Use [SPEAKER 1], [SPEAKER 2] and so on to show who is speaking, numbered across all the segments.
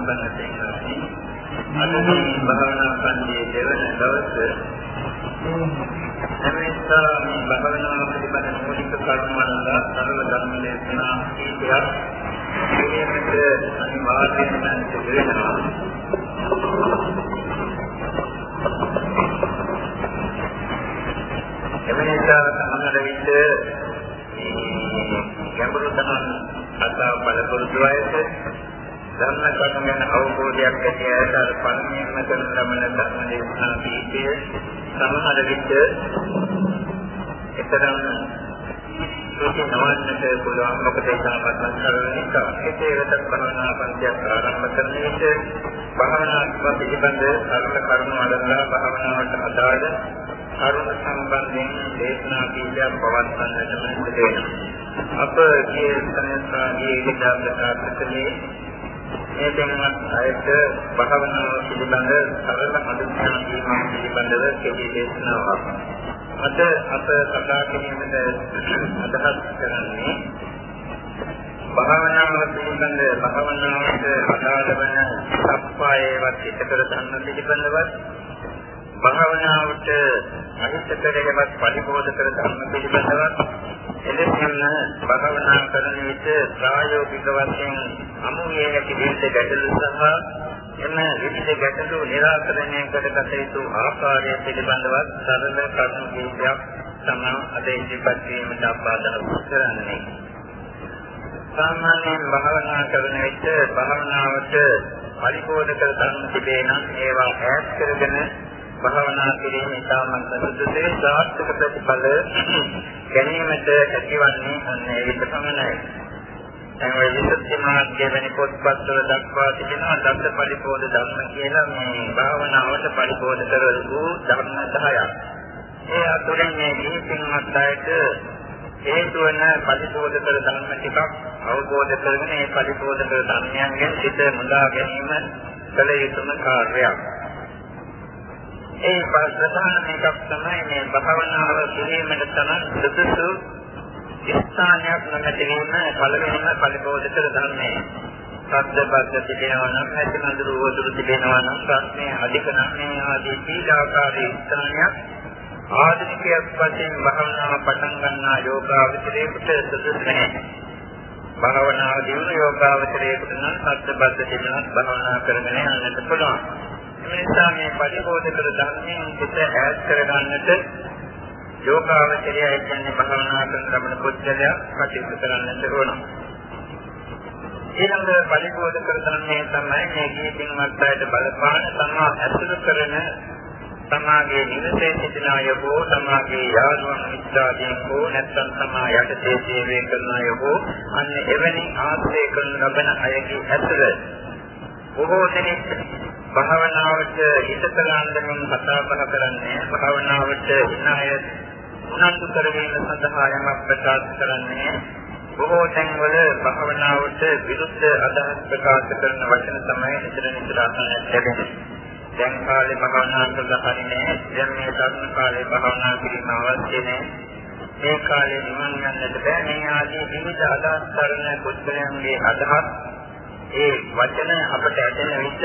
[SPEAKER 1] සම්බන්ධ වෙනවා. අද මේ භාවනා පන්තියේ දෙවන දවසේ එමෙන්සා මේ භාවනාව පිළිබඳ මූලික කර්මවල සරල ධර්ම දේශනා කීපයක් මේකට අනිවාර්යයෙන්ම සිදුවෙනවා. එමෙන්සා ධර්ම කරුණ ගැන අවබෝධයක් ඇති අයට අර පරිණාම කරන ලබන ධර්ම දේශනා කීපය සමහර විට එතරම් සුසු නවන්නට පුළුවන් මොකද ඒ තරමත් කරන නිසා ඒකේ වෙනත් භවනා පන්තියක් ආරම්භ කරන විට භවනා පිළිබඳ සරල කරුණු අදලා භවනාවට අදාළ කරුණ සම්බන්ධයෙන් දේශනා කීපයක් පවත්වන්නට වෙනවා. අප කියේ සංස්ථාගේ ඉලක්කයන්ට මේ දෙන්නත් අයට භාවනාව පිළිබඳ සරල හඳුන්වා දීම පිළිබඳව කෙටි දේශනාවක්. අද අප කතා කිරීමට අදහස් කරන්නේ භාවනාව පිළිබඳ භාවනාවට අදාළ වන සප්පායවත් පිටකර ගන්න පිළිබඳවත් භාවනාවට අහිතකරේවත් පරිබෝධ කර ධර්ම පිළිබඳවත් එලෙසින්ම භාවනා කරන විට ප්‍රායෝගික වශයෙන් අමුයේ ඇති විවිධ ගැටලු සහ එම විවිධ ගැටලු निराකරණය කරගත යුතු ආකාරය පිළිබඳවත් සරල කරුණු කිහිපයක් තමයි අද ඉදිරිපත් වීමට අපාදන කරන්නේ. සාමාන්‍යයෙන් භාවනා කරන විට භාවනාවට පරිබෝධ කර ධර්ම තිබේ නම් ඒවා ඈත් කරගෙන භාවනා කිරීම ඉතාමත් සුදුසේ සාර්ථක ප්‍රතිඵල ගැනීමට හැකිවන්නේ අන්න ඒ විදිහ පමණයි. දැන් ඔය විසුද්ධි මාර්ගයේ වෙන පොත්පත්වල දක්වා තිබෙනවා දත්ත පරිපෝධ ධර්ම කියලා මේ භාවනාවට පරිපෝධ කරවලු ධර්ම 10ක්. ඒ අතුරින් මේ දීපින්වත් අයට හේතු වෙන පරිපෝධ කර ධර්ම ටිකක් අවබෝධ කරගෙන මේ පරිපෝධ කර ධර්මයන්ගෙන් සිත මුදා ගැනීම කළ යුතුම කාර්යයක්. ඒ ප්‍රධාන එකක් තමයි මේ භාවනාව කිරීමට තමයි සුදුසු ස්ථානයක් නැතිවීම පළවෙනිම පරිබෝධ කර ගන්නේ. සද්දපද්ද තිබෙනවා නම් නැති නඳුරු වදුරු තිබෙනවා නම් ප්‍රශ්නේ අධික නම් මේ ආදී පීඩාකාරී ස්ථානයක් ආධුනිකයක් වශයෙන් භාවනාව පටන් ගන්නා යෝගාවචරයේකට සුදුසු නැහැ. භාවනාව දිනු යෝගාවචරයේකට නම් සද්දපද්ද තිබෙනවා භාවනා කරගෙන යන්නට පුළුවන්. නිසා මේ පරිබෝධ කර ධර්මයෙන් පිට ඈත් කරගන්නට යෝගාවචරය කියන්නේ භාවනා කරන ලබන පුද්ගලයා කටයුතු කරන්නට ඕන. ඊළඟ පරිබෝධ කර ධර්මයේ තමයි මේ ජීවිතින් මත්තයට බලපාන තමා ඇසුරු කරන තමාගේ නිවසේ සිටින අය හෝ තමාගේ යාළුවන් මිත්‍රාදීන් හෝ නැත්නම් තමා යටතේ සේවය කරන අය හෝ අන්න එවැනි ආශ්‍රය කරන ලබන අයගේ ඇසුර බොහෝ දෙනෙක් භාවනාවට හිත කලන්දමින් කතා බහ කරන්නේ භාවනාවට ඉන්න අය උනන්දු කරගෙන සඳහා යමක් ප්‍රකාශ කරන්නේ බොහෝ තැන්වල භාවනාවට විරුද්ධ අදහස් ප්‍රකාශ කරන වචන තමයි නිතර නිතර අහන්නට ලැබෙන්නේ. දැන් කාලේ භාවනා කරලා හරිනේ දැන් මේ තරුණ කාලේ භාවනා කිරීම අවශ්‍ය නැහැ. මේ කාලේ නිවන් යන්නට බෑ මේ ආදී විවිධ අදහස් කරන පුද්ගලයන්ගේ අදහස් ඒ වචන අපට ඇදෙන විට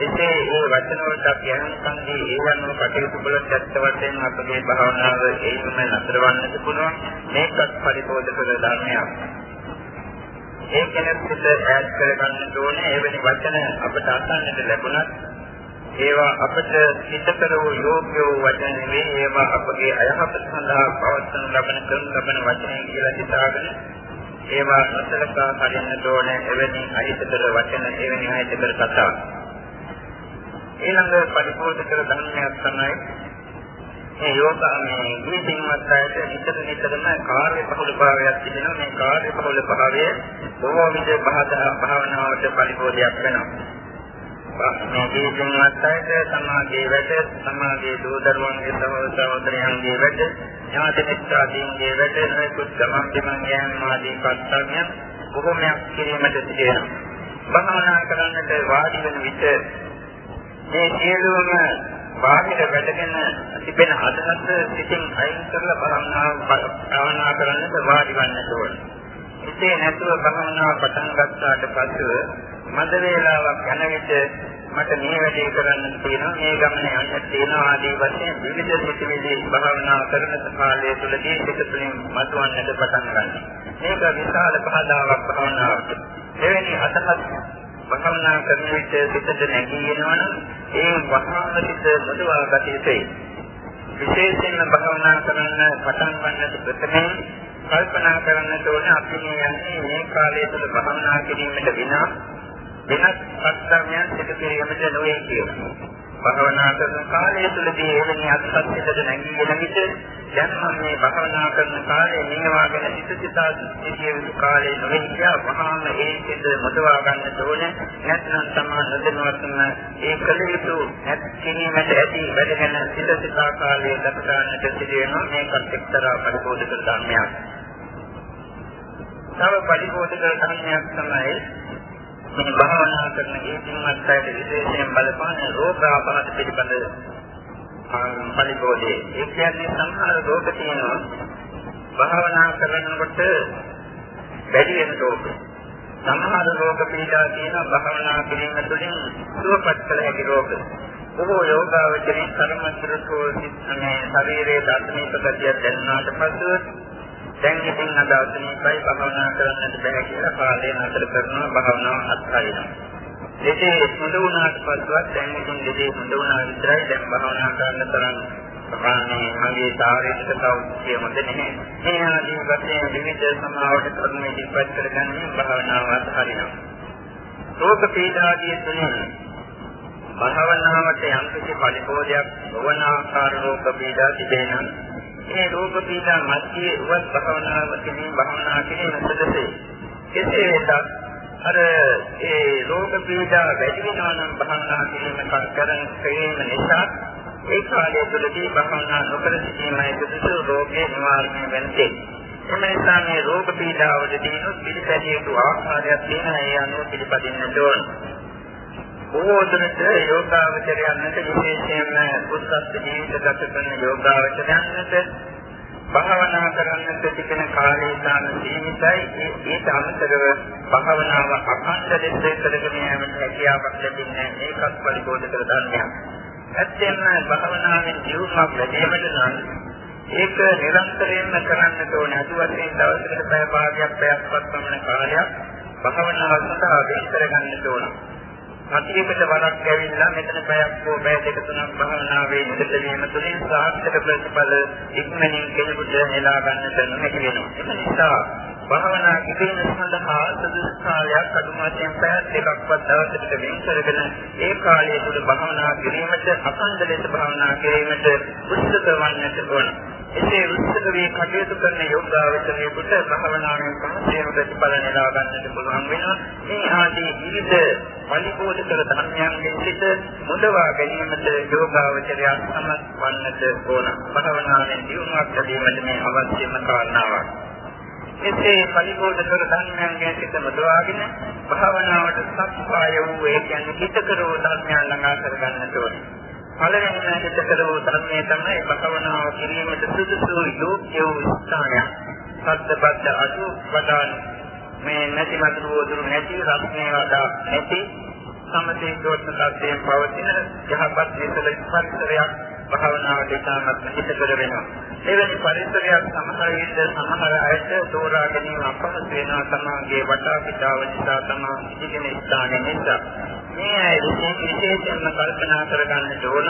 [SPEAKER 1] එසේ ඒ වචන වලට අපි අනුසංගී ඒවන්ව කටයුතු කළොත් ඇත්ත වශයෙන්ම අපගේ භාවනාව ඒකම නතරවන්නට පුළුවන්. මේකත් පරිපෝධක ධර්මයක්. ඒ කෙනෙකුට ඈත් කරගන්න ඕනේ. එවැනි වචන අපට අසන්නට ලැබුණත් ඒවා අපට හිතකර වූ යෝග්‍ය වූ වචන නෙවෙයි. ඒවා අපගේ අයහපත සඳහා පවත්වන ලබන කරන ලබන වචන කියලා හිතාගෙන ඒවා නොසලකා හරින්නට ඕනේ. එවැනි අහිතකර වචන එවැනි අහිතකර කතා. ඊළඟ පරිපෝෂක ධර්මයක් තමයි මේ යෝග මේ විදින්වත් අයට නිතර නිතරම කාර්ය බහුල භාවයක් තිබෙනවා. මේ කාර්ය බහුල භාවය බොහෝ විට භාවනාවට පරිපෝෂයක් වෙනවා. මේ විදින්වත් අයට සමාධියේ වැඩ සමාධියේ දූ දරුවන්ගේ සහෝදර සහෝදරයන්ගේ වැඩ ඥාති මිත්‍රාදීන්ගේ වැඩ නොයෙකුත් ගමන් බිමන් යෑම ආදී කර්තව්‍යයන් බොහෝමයක් කිරීමට සිදුවෙනවා භාවනා කරන්නට වාඩි වෙන විට මේ සියලුම බාහිර වැඩගෙන තිබෙන අදහස් සිතින් අයින් කරලා භාවනා භාවනා කරන්නට වාඩි වන්නට ඕන. ඉතේ නැතුව භවනා පටන් ගත්තාට පසුව මද වේලාවක් යන විට මට මේ වැඩේ කරන්න තියෙනවා මේ ගමනේ යන්න තියෙනවා ආදී වශයෙන් විවිධ සිතුවිලි භාවනා කරන කාලය තුළදී සිත තුළින් මතුවන්නට පටන් ගන්නවා. මේක විශාල පහදාවක් භාවනාවට. එවැනි අදහස් භාවනා කරන විට සිතට නැගී එනවනම් ඒ වහාම සිත මුදවා ගත යුතුයි. විශේෂයෙන්ම භාවනා කරන්න පටන් ගන්නට ප්‍රථමයෙන් කල්පනා කරන්නට ඕනේ අපි මේ යන්නේ මේ කාලය තුළ භාවනා කිරීමට විනා වෙනත් සත්‍යයන් සිදු කිරීමට නොවේ කියලා. භාවනා කරන කාලය තුළදී එවැනි අත්‍යත්‍යද නැගීගෙන විට දැන් මම මේ භාවනා කරන කාලේ මේවා ගැන සිත සිතා සිටිය යුතු කාලේ නොවේ කියලා වහාම ඒ සිත මොදවා ගන්න ඕනේ. නැත්නම් තමා නොදැනුවත්ම ඒ කල යුතු නැත් කිරීමට ඇති වැඩ ගැන සිත සිතා කාලයේ ගත ගන්නට සිදු වෙනවා. මේකත් එක්තරා පරිපෝෂක ධර්මයක්. තව පරිපෝෂක ධර්මයක් තමයි මේ භාවනා කරන ඒ කින්වත් අයට විශේෂයෙන් බලපාන රෝග ආපහත පිළිබඳ පරිබෝධේ. ඒ කියන්නේ සමහර රෝග තියෙනවා භාවනා කරනකොට වැඩි වෙන රෝග. සමහර රෝග පීඩා තියෙනවා භාවනා කිරීම තුළින් සුවපත් කළ හැකි රෝග. බොහෝ යෝගාවචරී කර්මස්තරකෝ සිත්නේ ශරීරයේ ධර්මීක ගතිය දැනුණාට පසු දැන් ඉතින් අද අසනීපයි භාවනා කරන්නට බෑ කියලා කාලය නතර කරනවා භාවනාව අත්හරිනවා. දෙතේ හොඳ වුණාට පස්සෙවත් දැන් ඉතින් දෙතේ හොඳ වුණා විතරයි දැන් භාවනා කරන්න තරම් ප්‍රාණී මගේ ශාරීරික සෞඛ්‍යය හොඳ නැහැ. මේ ආදී වශයෙන් විවිධ සමාවට කරුණු ඉදිරිපත් කරගන්නේ භාවනාව අත්හරිනවා. රෝග පීඩාදී තුලින් භාවනාවට යම් කිසි පරිපෝෂයක් නොවන ආකාර රෝග පීඩා තිබෙනවා. මේ රෝග පීඩා මැදියේ උවත් භවනාව කිරීම භවනා කිරීම සදසේ කෙසේ වෙතත් අර ඒ රෝග පීඩා වැඩි වෙනවා නම් භවනා කිරීම කරන ක්‍රියාව නිසා ඒ කාලය තුළදී භවනා නොකර සිටීමයි සුදුසු රෝගේ නිවාරණය වෙන්නේ. එම නිසා මේ රෝග පීඩාවලදී පිළිපැදිය යුතු ආකාරයක් තියෙනවා ඒ අනුව පිළිපදින්න ඕන. බොහෝ දුරට යෝගාවචරයන්ට විශේෂයෙන්ම උත්සත් ජීවිත ගත කරන යෝගාවචරයන්ට භාවනා කරන්නට තිබෙන කාලය ඉතාම සීමිතයි. ඒට අමතරව භාවනාව අඛණ්ඩ ලෙස කරගෙන යාමට හැකියාවක් ලැබෙන්නේ ඒකත් පරිබෝධ කර ධර්මයක්. ඇත්තෙන්ම භාවනාවෙන් ජීවමාන ලැබීමට නම් ඒක නිරන්තරයෙන්ම කරන්නට ඕනේ. අද වශයෙන් දවසකට පැය භාගයක් පැයක් පමණ කාලයක් භාවනාව සඳහා වෙන් කරගන්නට ඕනේ. සතියකට වරක් ඇවිල්ලා මෙතන පැයක් හෝ පැය දෙක තුනක් භාවනාවේ නිරත වීම තුළින් සාර්ථක ප්‍රතිඵල ඉක්මනින් කෙනෙකුට නෙලා ගන්නට නොහැකි වෙනවා. ඒ නිසා භාවනා කිරීම සඳහා සුදුසු කාලයක් අඩු මාසයෙන් පැය දෙකක්වත් දවසකට වෙන් කරගෙන ඒ කාලය තුළ භාවනා කිරීමට අඛණ්ඩ ලෙස භාවනා කිරීමට උත්සුක වන්නට ඕන. එසේ උත්සුක වී කටයුතු කරන යෝගාවචරයෙකුට භාවනාවෙන් පහසෙම ප්‍රතිඵල නෙලා ගන්නට පුළුවන් වෙනවා. මේ ආදී විවිධ පරිපෝෂ කර ධර්මයන්ගෙන් සිට මුදවා ගැනීමට යෝගාවචරය සමත් වන්නට ඕන. භාවනාවෙන් දියුණුවක් ලැබීමට මේ අවශ්‍යම කාරණාවක්. එසේ පරිපෝෂ කර ධර්මයන්ගෙන් සිට මුදවාගෙන භාවනාවට සත්‍යය වූ ඒ කියන්නේ හිතකරෝ ධර්මයන් ළඟා කර ගන්නට ඕනේ. පළවෙනිම හිතකර වූ ධර්මයේ තමයි භවනාව කිරීමට සුදුසු යෝග්‍ය වූ ස්ථානය. සත්‍යපත්ත අසු වදාන මේ නැති මතුරු වදුරු නැති රත්නේ වදා නැති සමතේ දෝෂ තත්ත්වයෙන් පවතින යහපත් නිසල පරිසරයක් භාවනාවට ඉතාමත් හිතකර වෙනවා. එවැනි පරිසරයක් සමහර විට සමහර අයට තෝරා ගැනීම අපහසු වෙනවා සමාගයේ වටා පිටාව නිසා තමා ඉගෙන ස්ථාන නිසා. මේ අය විශේෂයෙන්ම කල්පනා කරගන්න ඕන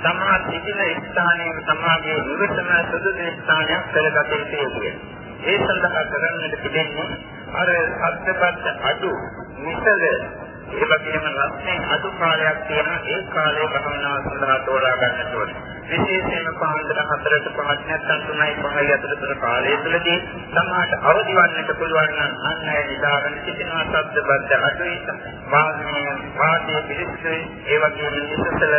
[SPEAKER 1] තමා සිටින ස්ථානයේ සමාගයේ නිවසම සුදුසු ස්ථානයක් කරගත යුතුයි. ඒ සඳහා කරන්නට පිළිෙන්නේ අර සත්‍යපත් අඩු නිසල ඒ වගේම රත්නේ අඩු කාලයක් තියෙන ඒ කාලයේ භවනාව සඳහා තෝරා ගන්නට ඕනේ. විශේෂයෙන්ම පාන්දර 4ට 5ක් නැත්නම් 3යි 5යි අතර තුර කාලය තුළදී සමාහට අවදි වන්නට පුළුවන් නම් අන්න ඒ නිදාගෙන සිටිනවා සද්ද බද්ද අඩුයි වාග්මය වාදී පිළිස්සෙයි ඒ වගේම නිසසල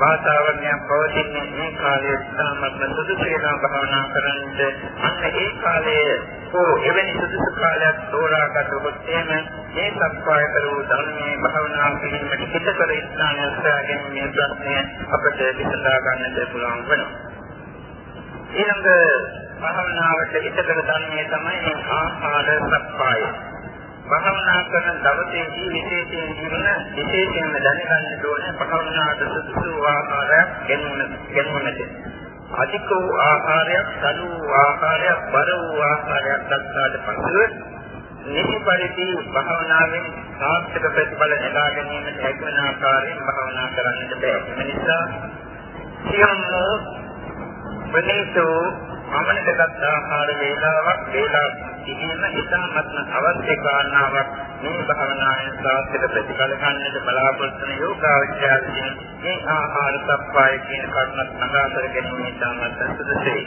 [SPEAKER 1] වාතාවරණයක් පවතින්නේ මේ කාලයේ සාමත්ම සුදුසු වෙනා භාවනා කරන්නට අන්න ඒ කාලයේ හෝ එවැනි සුදුසු කාලයක් තෝරාගත්තොත් එහෙම මේ සත්‍යය කරූ ධර්මයේ භාවනා කිරීමට හිතකර ස්ථානය සොයාගෙන මේ ප්‍රශ්නය අපට විසඳා ගන්නට පුළුවන් වෙනවා. ඊළඟ භාවනාවට ඉතකර ධර්මයේ තමයි ආහාර සප්පාය. භාවනා කරන දවසේදී විශේෂයෙන් ජීවන විශේෂයෙන්ම දැනගන්න ඕනේ භාවනාවට සුදුසු ආහාරයක් ගැනීම ගැනීමට. අධික වූ ආහාරයක්, සලු වූ ආහාරයක්, බර වූ ආහාරයක් දක්වාට පසුව නිසි පරිදි භාවනාවෙන් සාර්ථක ප්‍රතිඵල ලබා ගැනීමට හැකිවන ආකාරයෙන් භාවනා කරන්නට බෑ. ඒ නිසා සියම් ප්‍රණීතෝ අමනකගත් ආහාර වේලාවක් වේලා කිහිම ඉතාමත්ම අවශ්‍ය කාරණාවක් මේ භාවනාවෙන් සාර්ථක ප්‍රතිඵල ගන්නට බලාපොරොත්තු වන යෝගාවචරයන් මේ ආහාර සප්පාය කියන කරුණත් නගා කර ගැනීම ඉතාමත් සුදුසුයි.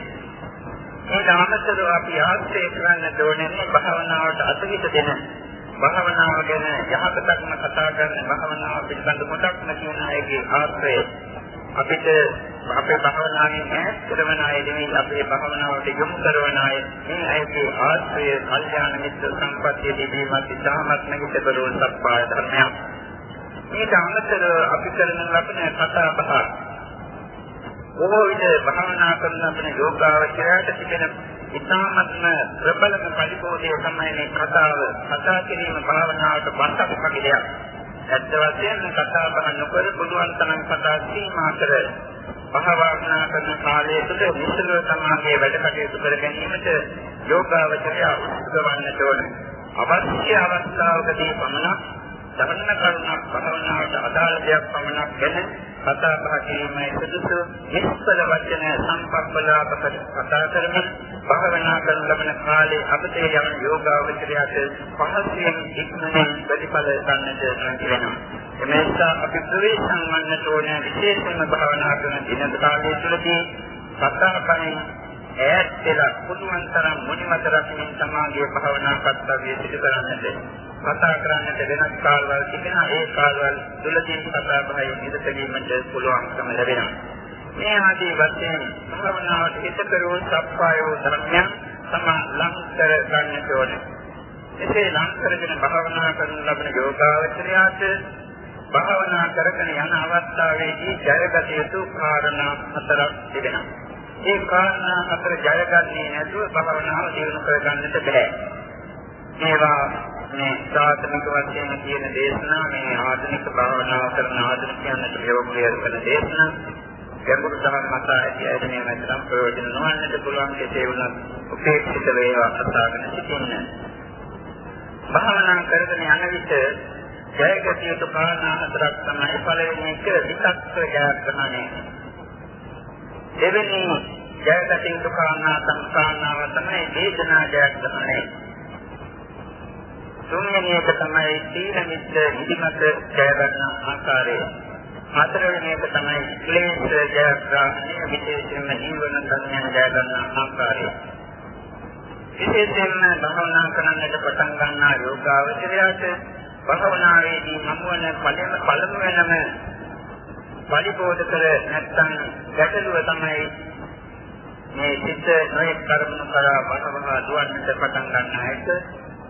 [SPEAKER 1] මේ ධාමතරව අපි ආශ්‍රය කරන්න ඕනේ භාවනාවට අතවිත දෙන භාවනාව ගැන යහපතක්ම කතා කරන භාවනාව පිළිබඳ කොටක්ම කියන අයගේ ආශ්‍රය අපිට අපේ භවනාවෙන් ඈත් කරන අය නෙවෙයි අපේ භවනාවට යොමු කරන අය මේ අයගේ ආශ්‍රය කල්යාණ මිත්‍ර සම්පත්තිය දීමත් ඉතාමත් නැගිටබරෝ සත්පාය ධර්මයක්. මේක අමතරව අපි කරන ලබන කතා බහ බොහෝ විට භවනා කරන අපේ යෝගාවචරයට තිබෙන ඉතාමත්ම ප්‍රබලම පරිපෝෂය තමයි මේ කතාව. කතා කිරීම භාවනාවට බස්සක් වගේ දෙයක්. ඇත්ත වශයෙන්ම කතා බහ නොකර පුළුවන් තරම් කතා සීමා කර භාවනා කරන කාලය තුළ නිසලව සමාගයේ වැඩ කටයුතු කර ගැනීමට යෝගාවචරය උත්සවන්නට ඕන. අවශ්‍ය අවස්ථාවකදී පමණක් ධර්ම කරුණක් භාවනාවට අදාළ දෙයක් පමණක් ගැන කතා බහ කිරීමයි සුදුසු නිස්සල වචන සම්පප්පලාපක කතා කරමින් භාවනා කරන ලබන කාලේ අපට යම් යෝගාවචරයට පහසුවෙන් ඉක්මනින් ප්‍රතිඵල ගන්නට නැති වෙනවා. එමෙන්සා අපි ප්‍රවේශම් වන්නට ඕන විශේෂයෙන්ම භාවනා කරන දින කාලය තුළදී කතා කරමින් ඈත් වෙලා පුදුමන් තරම් මුනිමත රකින්න සමාගයේ භාවනා කර්තව්‍ය සිදු කරන්නට කතා කරන්නට වෙනස් කාලවල තිබෙන ඒ කාලවල තුලදී කතා බහයි නිරත වීමට පුළුවන්කම ලැබෙනවා. මේ ආදී වශයෙන් භාවනාවට හිත කරෝ සප්පායෝ ධර්මයන් තම ලංකර ගන්නට ඕනේ. එසේ ලං කරගෙන භාවනා කරන ලබන යෝගාවචරයාට භාවනා කරගෙන යන අවස්ථාවේදී ජයගත යුතු කාරණා හතරක් තිබෙනවා. ඒ කාරණා හතර ජයගන්නේ නැතුව භාවනාව දියුණු කරගන්නට බෑ. ඒවා මේ සාධනික වශයෙන් කියන දේශනා මේ ආධුනික භාවනාව කරන ආධුනිකයන්ට ප්‍රයෝගය කරන දේශනා ගැඹුරු තමයි මත ඇති ඇයි මේ මතරම් ප්‍රයෝජන නොවන්නට පුළුවන් කෙසේ වුණත් උපේක්ෂිත වේවා අසාගෙන සිටින්න. භාවනා කරගෙන යන විට ජයගතිය යුතු කාරණා හතරක් තමයි පළවෙනි එක විතක්ක ජයග්‍රහණය. දෙවෙනි ජයගත යුතු කාරණා සංස්කාරණාව තමයි වේදනා ජයග්‍රහණය. තුන්වෙනි එක තමයි සීල මිත්‍ර නිදිමත ජය ගන්න ආකාරය. හතරවෙනි එක තමයි ක්ලේශ ජයග්‍රහණය විශේෂයෙන්ම ජීවන ධර්මයන් ජය ගන්න ආකාරය. විශේෂයෙන්ම භවනා කරන්නට පටන් ගන්නා යෝගාවචරයට භවනාවේදී මම වන පළම පළමු වෙනම පරිබෝධ කර නැත්නම් ගැටලුව තමයි මේ සිත් නොයෙක් කර්මන කරා බණවහ දුවන්නට පටන් ගන්න එක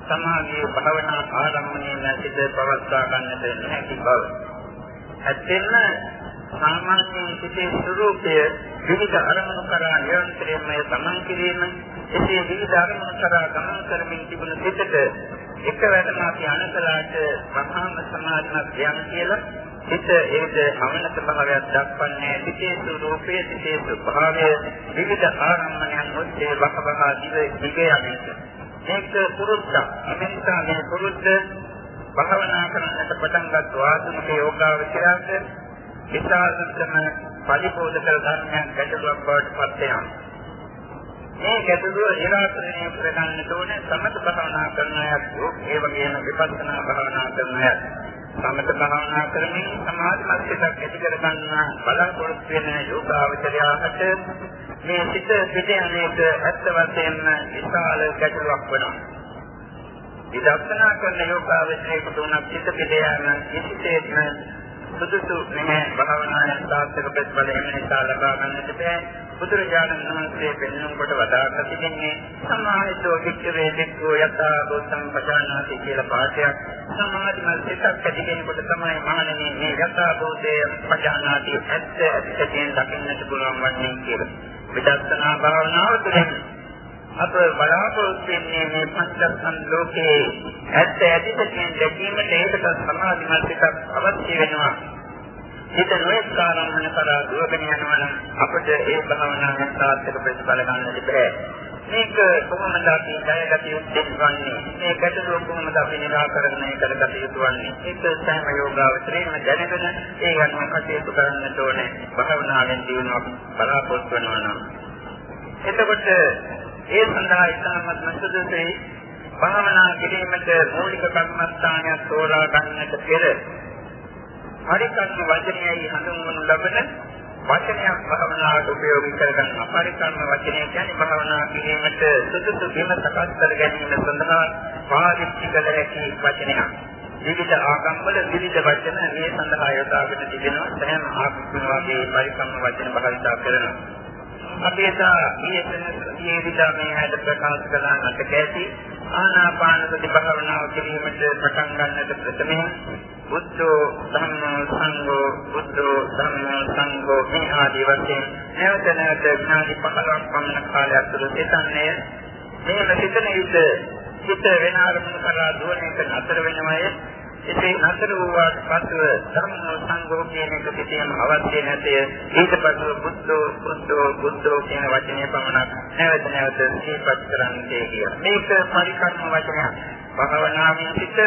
[SPEAKER 1] සමාධියේ භාවනා ආරම්භණයෙන් සිත් පවත්වා ගන්නට නැති බව. ඇත්තෙන්ම සාමාන්‍යයෙන් සිතේ ස්වરૂපය විවිධ අරමුණු කරා නිරන්තරයෙන්ම සමන් කිරීම එසේ විවිධ අරමුණු කරා ගමන් කරමින් තිබුණු සිතට එකවරම අපි අනකලාට මහාම සමාධිමත් යම් කියලා හිත ඒද අමනක භාවයක් දක්වන්නේ සිතේ ස්වરૂපයේ සිතේ ස්වභාවය විවිධ ආරම්භණයන් ඔස්සේ වහවහ දිව දිග යන්නට මේක පුරුද්ද අමෙන්තා මේ පුරුද්ද භාවනා කරන්නට පටන් ගත් ආධුනික යෝගාවචරයට විශාලතම පරිපෝධ කර ධර්මයන් ගැටලුවක් බවට පත් වෙනවා. මේ ගැටලුව නිරාකරණය කරගන්න ඕනේ සමත භාවනා කරන අයත් ඒ වගේම විපස්සනා භාවනා කරන අයත් සමත භාවනා කරමින් සමාධි මනසක් ඇති කර ගන්න බලාපොරොත්තු වෙන යෝගාවචරයාට මේ සිත පිටියනේට ඇත්ත වශයෙන්ම විශාල ගැටලුවක් වෙනවා. විදර්ශනා කරන යෝගාවචරයෙකුට උනත් සිත පිටියන කිසිසේත්ම සුදුසු නැහැ භාවනාවේ සාර්ථක ප්‍රතිඵල එම නිසා ලබා ගන්නට බෑ. බුදුරජාණන් වහන්සේ පෙන්වන කොට වදාළා තිබෙන්නේ සමාහිතෝ වික්‍රේ දෙක්කෝ යතා ගෝතම් පජානාති කියලා පාඩයක්. සමාධිමත් සිතක් ඇති කෙනෙකුට තමයි මහණෙනි මේ යතා භූතය පජානාති ඇත්ත ඇත්තටම දකින්නට පුළුවන් වන්නේ කියලා. විදර්ශනා භාවනාව තුළින් අප බලාපොරොත්තු වෙන්නේ මේ පංචස්කන්ධ ලෝකයේ ඇත්ත ඇතිසකින් දැකීමට ඒකට සමාධිමත් එකක් අවශ්‍ය වෙනවා. හිත නොයෙක් කාරණා කරා දුරගෙන යනවා නම් අපිට ඒ භාවනාවෙන් සාර්ථක ප්‍රතිඵල ගන්නට බැහැ. මේක කොහොමද අපි දැනගත යුත්තේ වන්නේ? මේ ගැටලුව කොහොමද අපි නිරාකරණය කරගත යුතු වන්නේ? ඒක සෑම යෝගාවචරයෙන්ම දැනගෙන ඒ අනුව කටයුතු කරන්නට ඕනේ. භාවනාවෙන් දිනුවක් බලාපොරොත්තු වෙනවා නම්. එතකොට ඒ සඳහා ඉතාමත් සුදුසුයි භාවනා කිරීමට මූලික කර්මස්ථානයක් තෝරා ගන්නට පෙර පරිකර්ම වචනයයි හඳුන්වනු ලබන වචනයක් භාවනාවට උපයෝගී කරගන්න අපරිකර්ම වචනය කියන්නේ භාවනා කිරීමට සුදුසු බිම සකස් කර ගැනීම සඳහා පාවිච්චි කළ හැකි වචනයක්. විවිධ ආගම්වල විවිධ වචන මේ සඳහා යොදාගෙන තිබෙනවා. සෑම ආගමකම වගේ පරිකර්ම වචන භාවිත කරනවා. අපි එදා ඊයේ විදා මේ හැද ප්‍රකාශ කළා නැත කැටි. ආනාපාන සති භාවනාව කිරීමට පටන් ගන්නට ප්‍රථමයෙන් බුද්ධෝ ධම්මෝ සංඝෝ බුද්ධෝ ධම්මෝ සංඝෝ මේ ආදී වශයෙන් නැවත නැවත ඥානි පහළක් පමණ කාලයක් තුළ සිතන්නේ. මෙහෙම සිතන විට සිත වෙන අරමුණු කරා දුවන එක නතර වෙනවය. එසේ නතර වූාට පසුව ධර්ම සංඝෝ කියන එක පිටියම අවශ්‍ය නැතේ ඊට පසුව බුද්ධෝ බුද්ධෝ බුද්ධෝ කියන වචනය පමණක් නැවත නැවත සිහිපත් කරන්නේ කියලා. මේක පරිකර්ම වචනයක්. භාවනාවේ සිට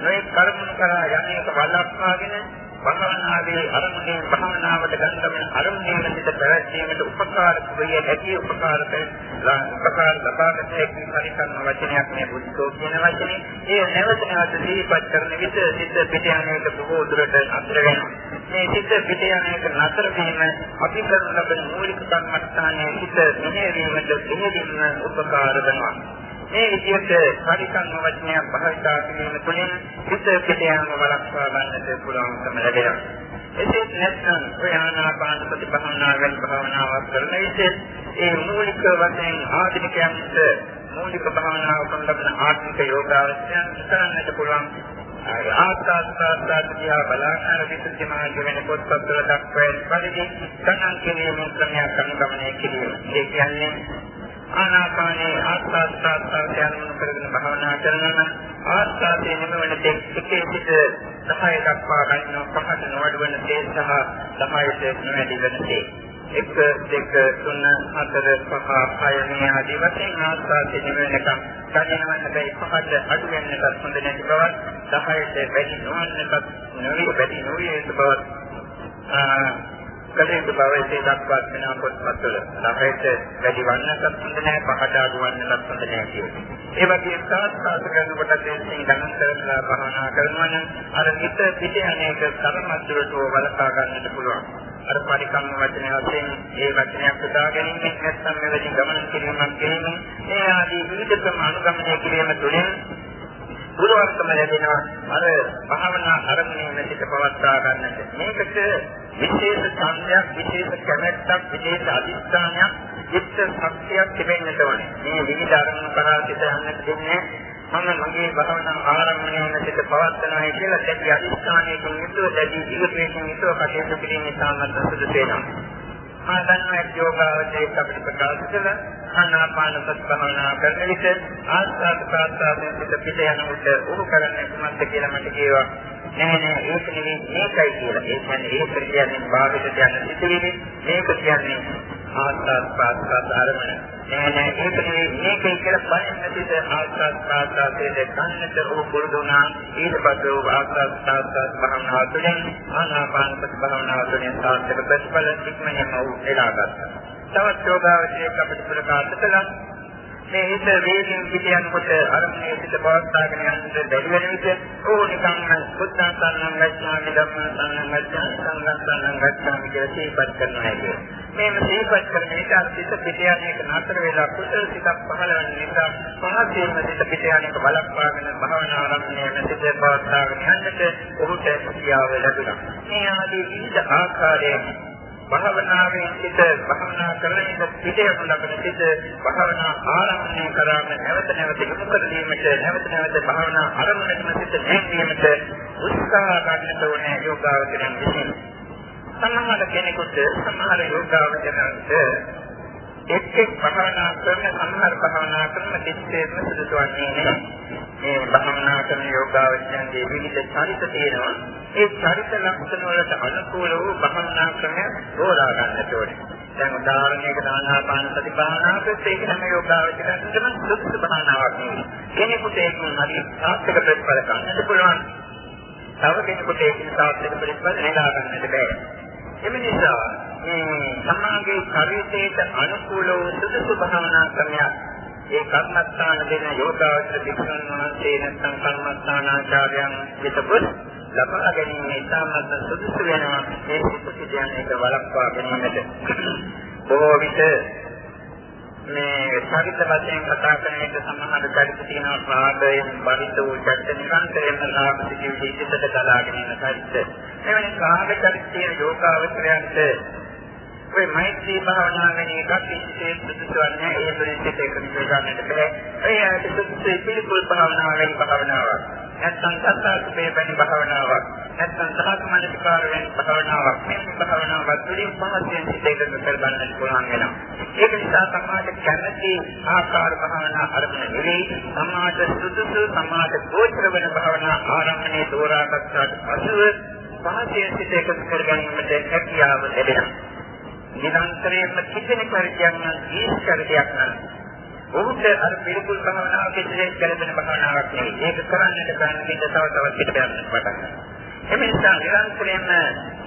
[SPEAKER 1] මේ කර්ම කරා යන්නේක වළක්වාගෙන භාවනාවේ අරමුණේ භාවනාවට ගන්නම අරමුණේ සිට පැවැත්වීමට උපකාර ක්‍රිය හැකි උපකාර උපකාර ලබාගත හැකි පරිකරණ වචනයක් මේ බුද්ධෝ කියන වචනේ. ඒ නැවත නැවත දීපත් කරන විට සිත් පිට යන්නේක බොහෝ දුරට අතර වෙනවා. මේ සිත් පිට යන්නේක නතර වීම අපි කරන ලබන මූලික කර්මස්ථානයේ සිත් මෙහෙවීමට මෙහෙවීම උපකාර වෙනවා. මේ විදිහට පරිසංග වචනයක් භාවිතා කිරීම තුළින් හිත පිට යාම වළක්වා ගන්නට පුළුවන්කම ලැබෙනවා. එසේ නැත්නම් ප්‍රයාණාපාන ප්‍රතිභාවනාවෙන් භාවනාවක් කරන විට ඒ මූලික වශයෙන් ආධිනිකයන්ට මූලික භාවනාව කරන ලබන ආත්මික යෝගාවචයන් කරන්නට පුළුවන් ආස්වාස්වාස්වාදියා බලාගෙන විසුද්ධි මාර්ග වෙන පොත්පත්වල දක්වා ඇති පරිදි ගණන් කිරීමේ ක්‍රමයක් අනුගමනය කිරීම. ඒ කියන්නේ ආනාපානේ ආස්වාද ප්‍රාස්වාද යනුන කරගෙන භාවනා කරනවා නම් ආස්වාදයේ නිමවන දෙක එකේ සිට 10 දක්වා ගන්නවා පහට නොවඩවන තේ සහ 10ට නොවැඩි වෙන තේ. එක දෙක තුන හතර පහ හය මේ ආදී වශයෙන් ආස්වාදයේ නිමවනකම් ගන්නවා හැබැයි පහට අඩු වෙනකත් හොඳ නැති බවත් 10ට වැඩි නොවන්නකත් නොවි වැඩි නොවිය යුතු බවත් කලින් භවයේ දක්වත් වෙන පොත්පත්වල ළමයිට වැඩි වන්නත් හොඳ නැහැ පහට අඩු වන්නත් හොඳ නැහැ කියන්නේ. ඒ වගේ සාස්ත්‍රාස කරනකොට දෙයෙන් ගණන් කරලා භවනා කරනවා නම් අර හිත පිට යන්නේක කර්මද්දරට වලකා ගන්නට පුළුවන්. අර පරිකම්ම වචන වශයෙන් ඒ වචනයක් උදා ගැනීම නැත්නම් මෙවැනි ගමන කිරීමක් කිරීම ඒ ආදී විවිධ ක්‍රම අනුගමනය කිරීම තුළින් පුළුවන්කම ලැබෙනවා අර භාවනා අරමුණේ සිට පවත්වා ගන්නට. මේකට විශේෂ ඡන්දයක්, විශේෂ කැමැත්තක්, විශේෂ අධිෂ්ඨානයක්, චිත්ත ශක්තියක් තිබෙන්නට ඕනේ. මේ විවිධ අරමුණු කරා සිට යන්නට දෙන්නේ මම මගේ භාවනා ආරම්භණය සිට පවත්වනවා කියලා දැඩි අධිෂ්ඨානයකින් යුතුව දැඩි ජීවිතයකින් යුතුව කටයුතු කිරීමේ සාමර්ථ්‍ය සුදුසු වෙනවා. මා දන්නා යෝගාවචරයේ අපිට ප්‍රකාශ කළ ආනාපාන සතිපහනා කරන විට ආස්වාද ප්‍රාස්වාදයෙන් පිට පිට යනකොට උරු කරන්නේ කුමක්ද කියලා මට කියවා. නෑ නෑ ඒක නෙවෙයි මේකයි කියලා. ඒ කියන්නේ ඒක කියන්නේ භාවිත යන සිතුවිලි මේක කියන්නේ ආස්වාද ප්‍රාස්වාද ආරමණය. නෑ නෑ ඒක නෙවෙයි මේකයි කියලා බලන්න සිට ආස්වාද ප්‍රාස්වාදයේ කන්නට උරු පුරුදුනා ඊට පස්සේ ආස්වාද ප්‍රාස්වාද භාවනාව තුළින් ආනාපාන සතිපහනා තුළින් සාර්ථක ප්‍රතිඵල ඉක්මනින්ම උදලා ගත්තා. තවත් යෝගාවචරයක් අපිට ප්‍රකාශ කළා. මේ හිත වේගින් පිට යනකොට අරමුණේ සිට පවත්වාගෙන යන්න බැරි වෙන විට ඕ නිකන් බුද්ධං සන්නං ගච්ඡාමි ධම්මං සන්නං ගච්ඡාමි සංඝං සන්නං ගච්ඡාමි කියලා සිහිපත් කරනවා කියන්නේ. මේව සිහිපත් කරන විට අර සිත පිට යන එක නතර වෙලා කුසල සිතක් පහළ වෙන නිසා පහසෙන්ම සිත පිට යන එක බලක්වාගෙන භාවනා ආරම්භණය සිත පවත්වාගෙන යන්නට ඔහුට හැකියාව ලැබුණා. මේ ආදී විවිධ ආකාරයෙන් භාවනාවෙන් සිට භාවනා කරන එක පිටේම ලබන සිට භාවනා ආරම්භණය කරාම නැවත නැවත යොමු කිරීමට නැවත නැවත භාවනා ආරම්භණයම සිට නැංවීමට උත්සාහ ගන්නට ඕනේ යෝගාවචරයෙන් විසින්. සමහර කෙනෙකුට සමහර යෝගාවචරයන්ට එක් එක් භාවනා කරන සම්හාර භාවනා කරන කිසිසේත්ම සුදුසු වන්නේ නැහැ. මේ භාවනා කරන යෝගාවචයන්ගේ විවිධ චරිත තියෙනවා. ඒ චරිත ලක්ෂණ වලට අනුකූල වූ භාවනා ක්‍රම තෝරා ගන්නට ඕනේ. දැන් උදාහරණයකට ආනාපාන සති භාවනාවකට ඒක හැම යෝගාවචරයකටම සුදුසු භාවනාවක් නෙවෙයි. කෙනෙකුට ඒක හරි සාර්ථක ප්‍රතිඵල ගන්නට පුළුවන්. තව කෙනෙකුට ඒක සාර්ථක ප්‍රතිඵල නෙලා ගන්නට බෑ. එම නිසා මේ සමාගයේ ශරීරයට අනුකූල වූ සුදුසු භාවනා ක්‍රමයක්. ඒ කර්මස්ථාන දෙන යෝගාවචර වික්ෂුන් වහන්සේ නැත්නම් කර්මස්ථානාචාර්යයන් විතපොත් ලබා ගැනීම ඉතාමත් සුදුසු වෙනවා. මේ සිත් කියන එක වළක්වා ගැනීමට. බොහෝ විට මේ චරිත වශයෙන් කතා කරන එක සමහර චරිත තියෙනවා ප්‍රාගයෙන් බරිත වූ චරිත නිරන්තරයෙන්ම ලාභ සිටින විදිහට ගලාගෙන යන චරිත. එවැනි කාම චරිත තියෙන යෝගාවචරයන්ට ඔය මෛත්‍රී භාවනාවෙන් එකක් විශේෂ සුදුසුවන්නේ ඒ පරිච්ඡේද එක නිරගන්නට බෑ. ඒ ඇයි සුදුසු පිළිකුල් භාවනාවෙන් භාවනාවක්. නැත්නම් සත්‍යාසුපේ වැනි භාවනාවක්. නැත්නම් සහත්මනිකාර වැනි භාවනාවක්. මේ භාවනාවක් තුළින් පහසෙන් සිතේක කරගන්නට පුළුවන් වෙනවා. ඒක නිසා සමාජ කැමැති ආකාර භාවනා අරමුණ නෙවෙයි සමාජ සුදුසු සමාජ ගෝචර වෙන භාවනා ආරම්භනේ තෝරාගත්තාට පසුව පහසෙන් සිතේක කරගන්නට හැකියාව ලැබෙනවා. නිරන්තරයෙන්ම කිසිම පරිත්‍යාගයක් නම් ඊශ්වරයක් නම් ඔහුට අර පිළිකුල් භාවනාව කෙසේ ගැලපෙන භාවනාවක් නෙවෙයි. ඒක කරන්නට කරන්න පිට තව තවත් පිට යන්න පටන් ගන්නවා. එමෙන්සා නිරන්තරයෙන්ම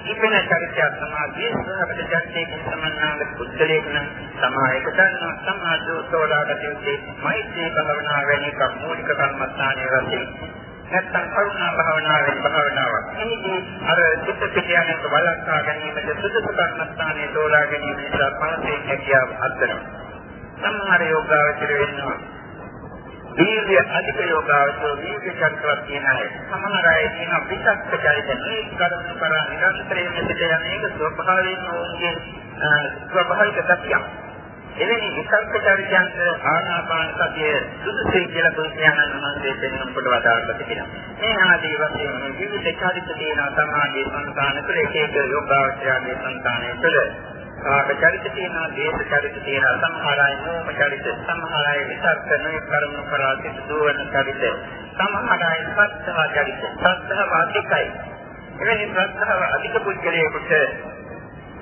[SPEAKER 1] ඉපෙන චරිතය සමාධිය සහගත චරිතයේ සමන්නාගත බුද්ධලේක නම් සමායක ගන්නවා සමාධිය තෝරාගත යුත්තේ මෛත්‍රී භාවනාව වැනි කම්මූලික කර්මස්ථානයේ වශයෙන් නැත්නම් කරුණා භාවනාවෙන් භාවනාවක්. එනිදී අර චිත්ත පිටියනක බලස්සා ගැනීමද සුදුසු කර්මස්ථානයේ තෝරා ගැනීම නිසා පහසේ හැකියාව අත්දනවා. සම්මාර යෝගාවචර වෙනවා. දීර්ඝ අධික යෝගාවචර දීර්ඝ චක්‍රයක් තියෙන අය. සමහර අය කියන පිටක් චරිත මේ කර්ම කරා නිරන්තරයෙන් සිට යන එක ස්වභාවයෙන් ඕන්ගේ ස්වභාවික තත්ත්වයක්. එවැනි විකල්ප චරිතයන්ට ආනාපාන සතිය සුදුසුයි කියලා බුදුසයන්න් වහන්සේ දෙන්නම් කොට වදාළා තිබෙනවා. මේ ආදී වශයෙන් මේ විවිධ චරිත තියෙන සමාජයේ සංස්කාන තුළ එක එක යෝගාවචරයේ සංස්කානයේ තුළ ආක චරිත තියෙනවා, දේශ චරිත තියෙනවා, සමහර අය නෝම චරිත, සමහර අය විතර්ක නොයෙක් කරුණු කරා සිට දුවන චරිත, සමහර අය සත්‍තා චරිත, සත්‍තාව අධිකයි. එවැනි සත්‍තාව අධික පුද්ගලයෙකුට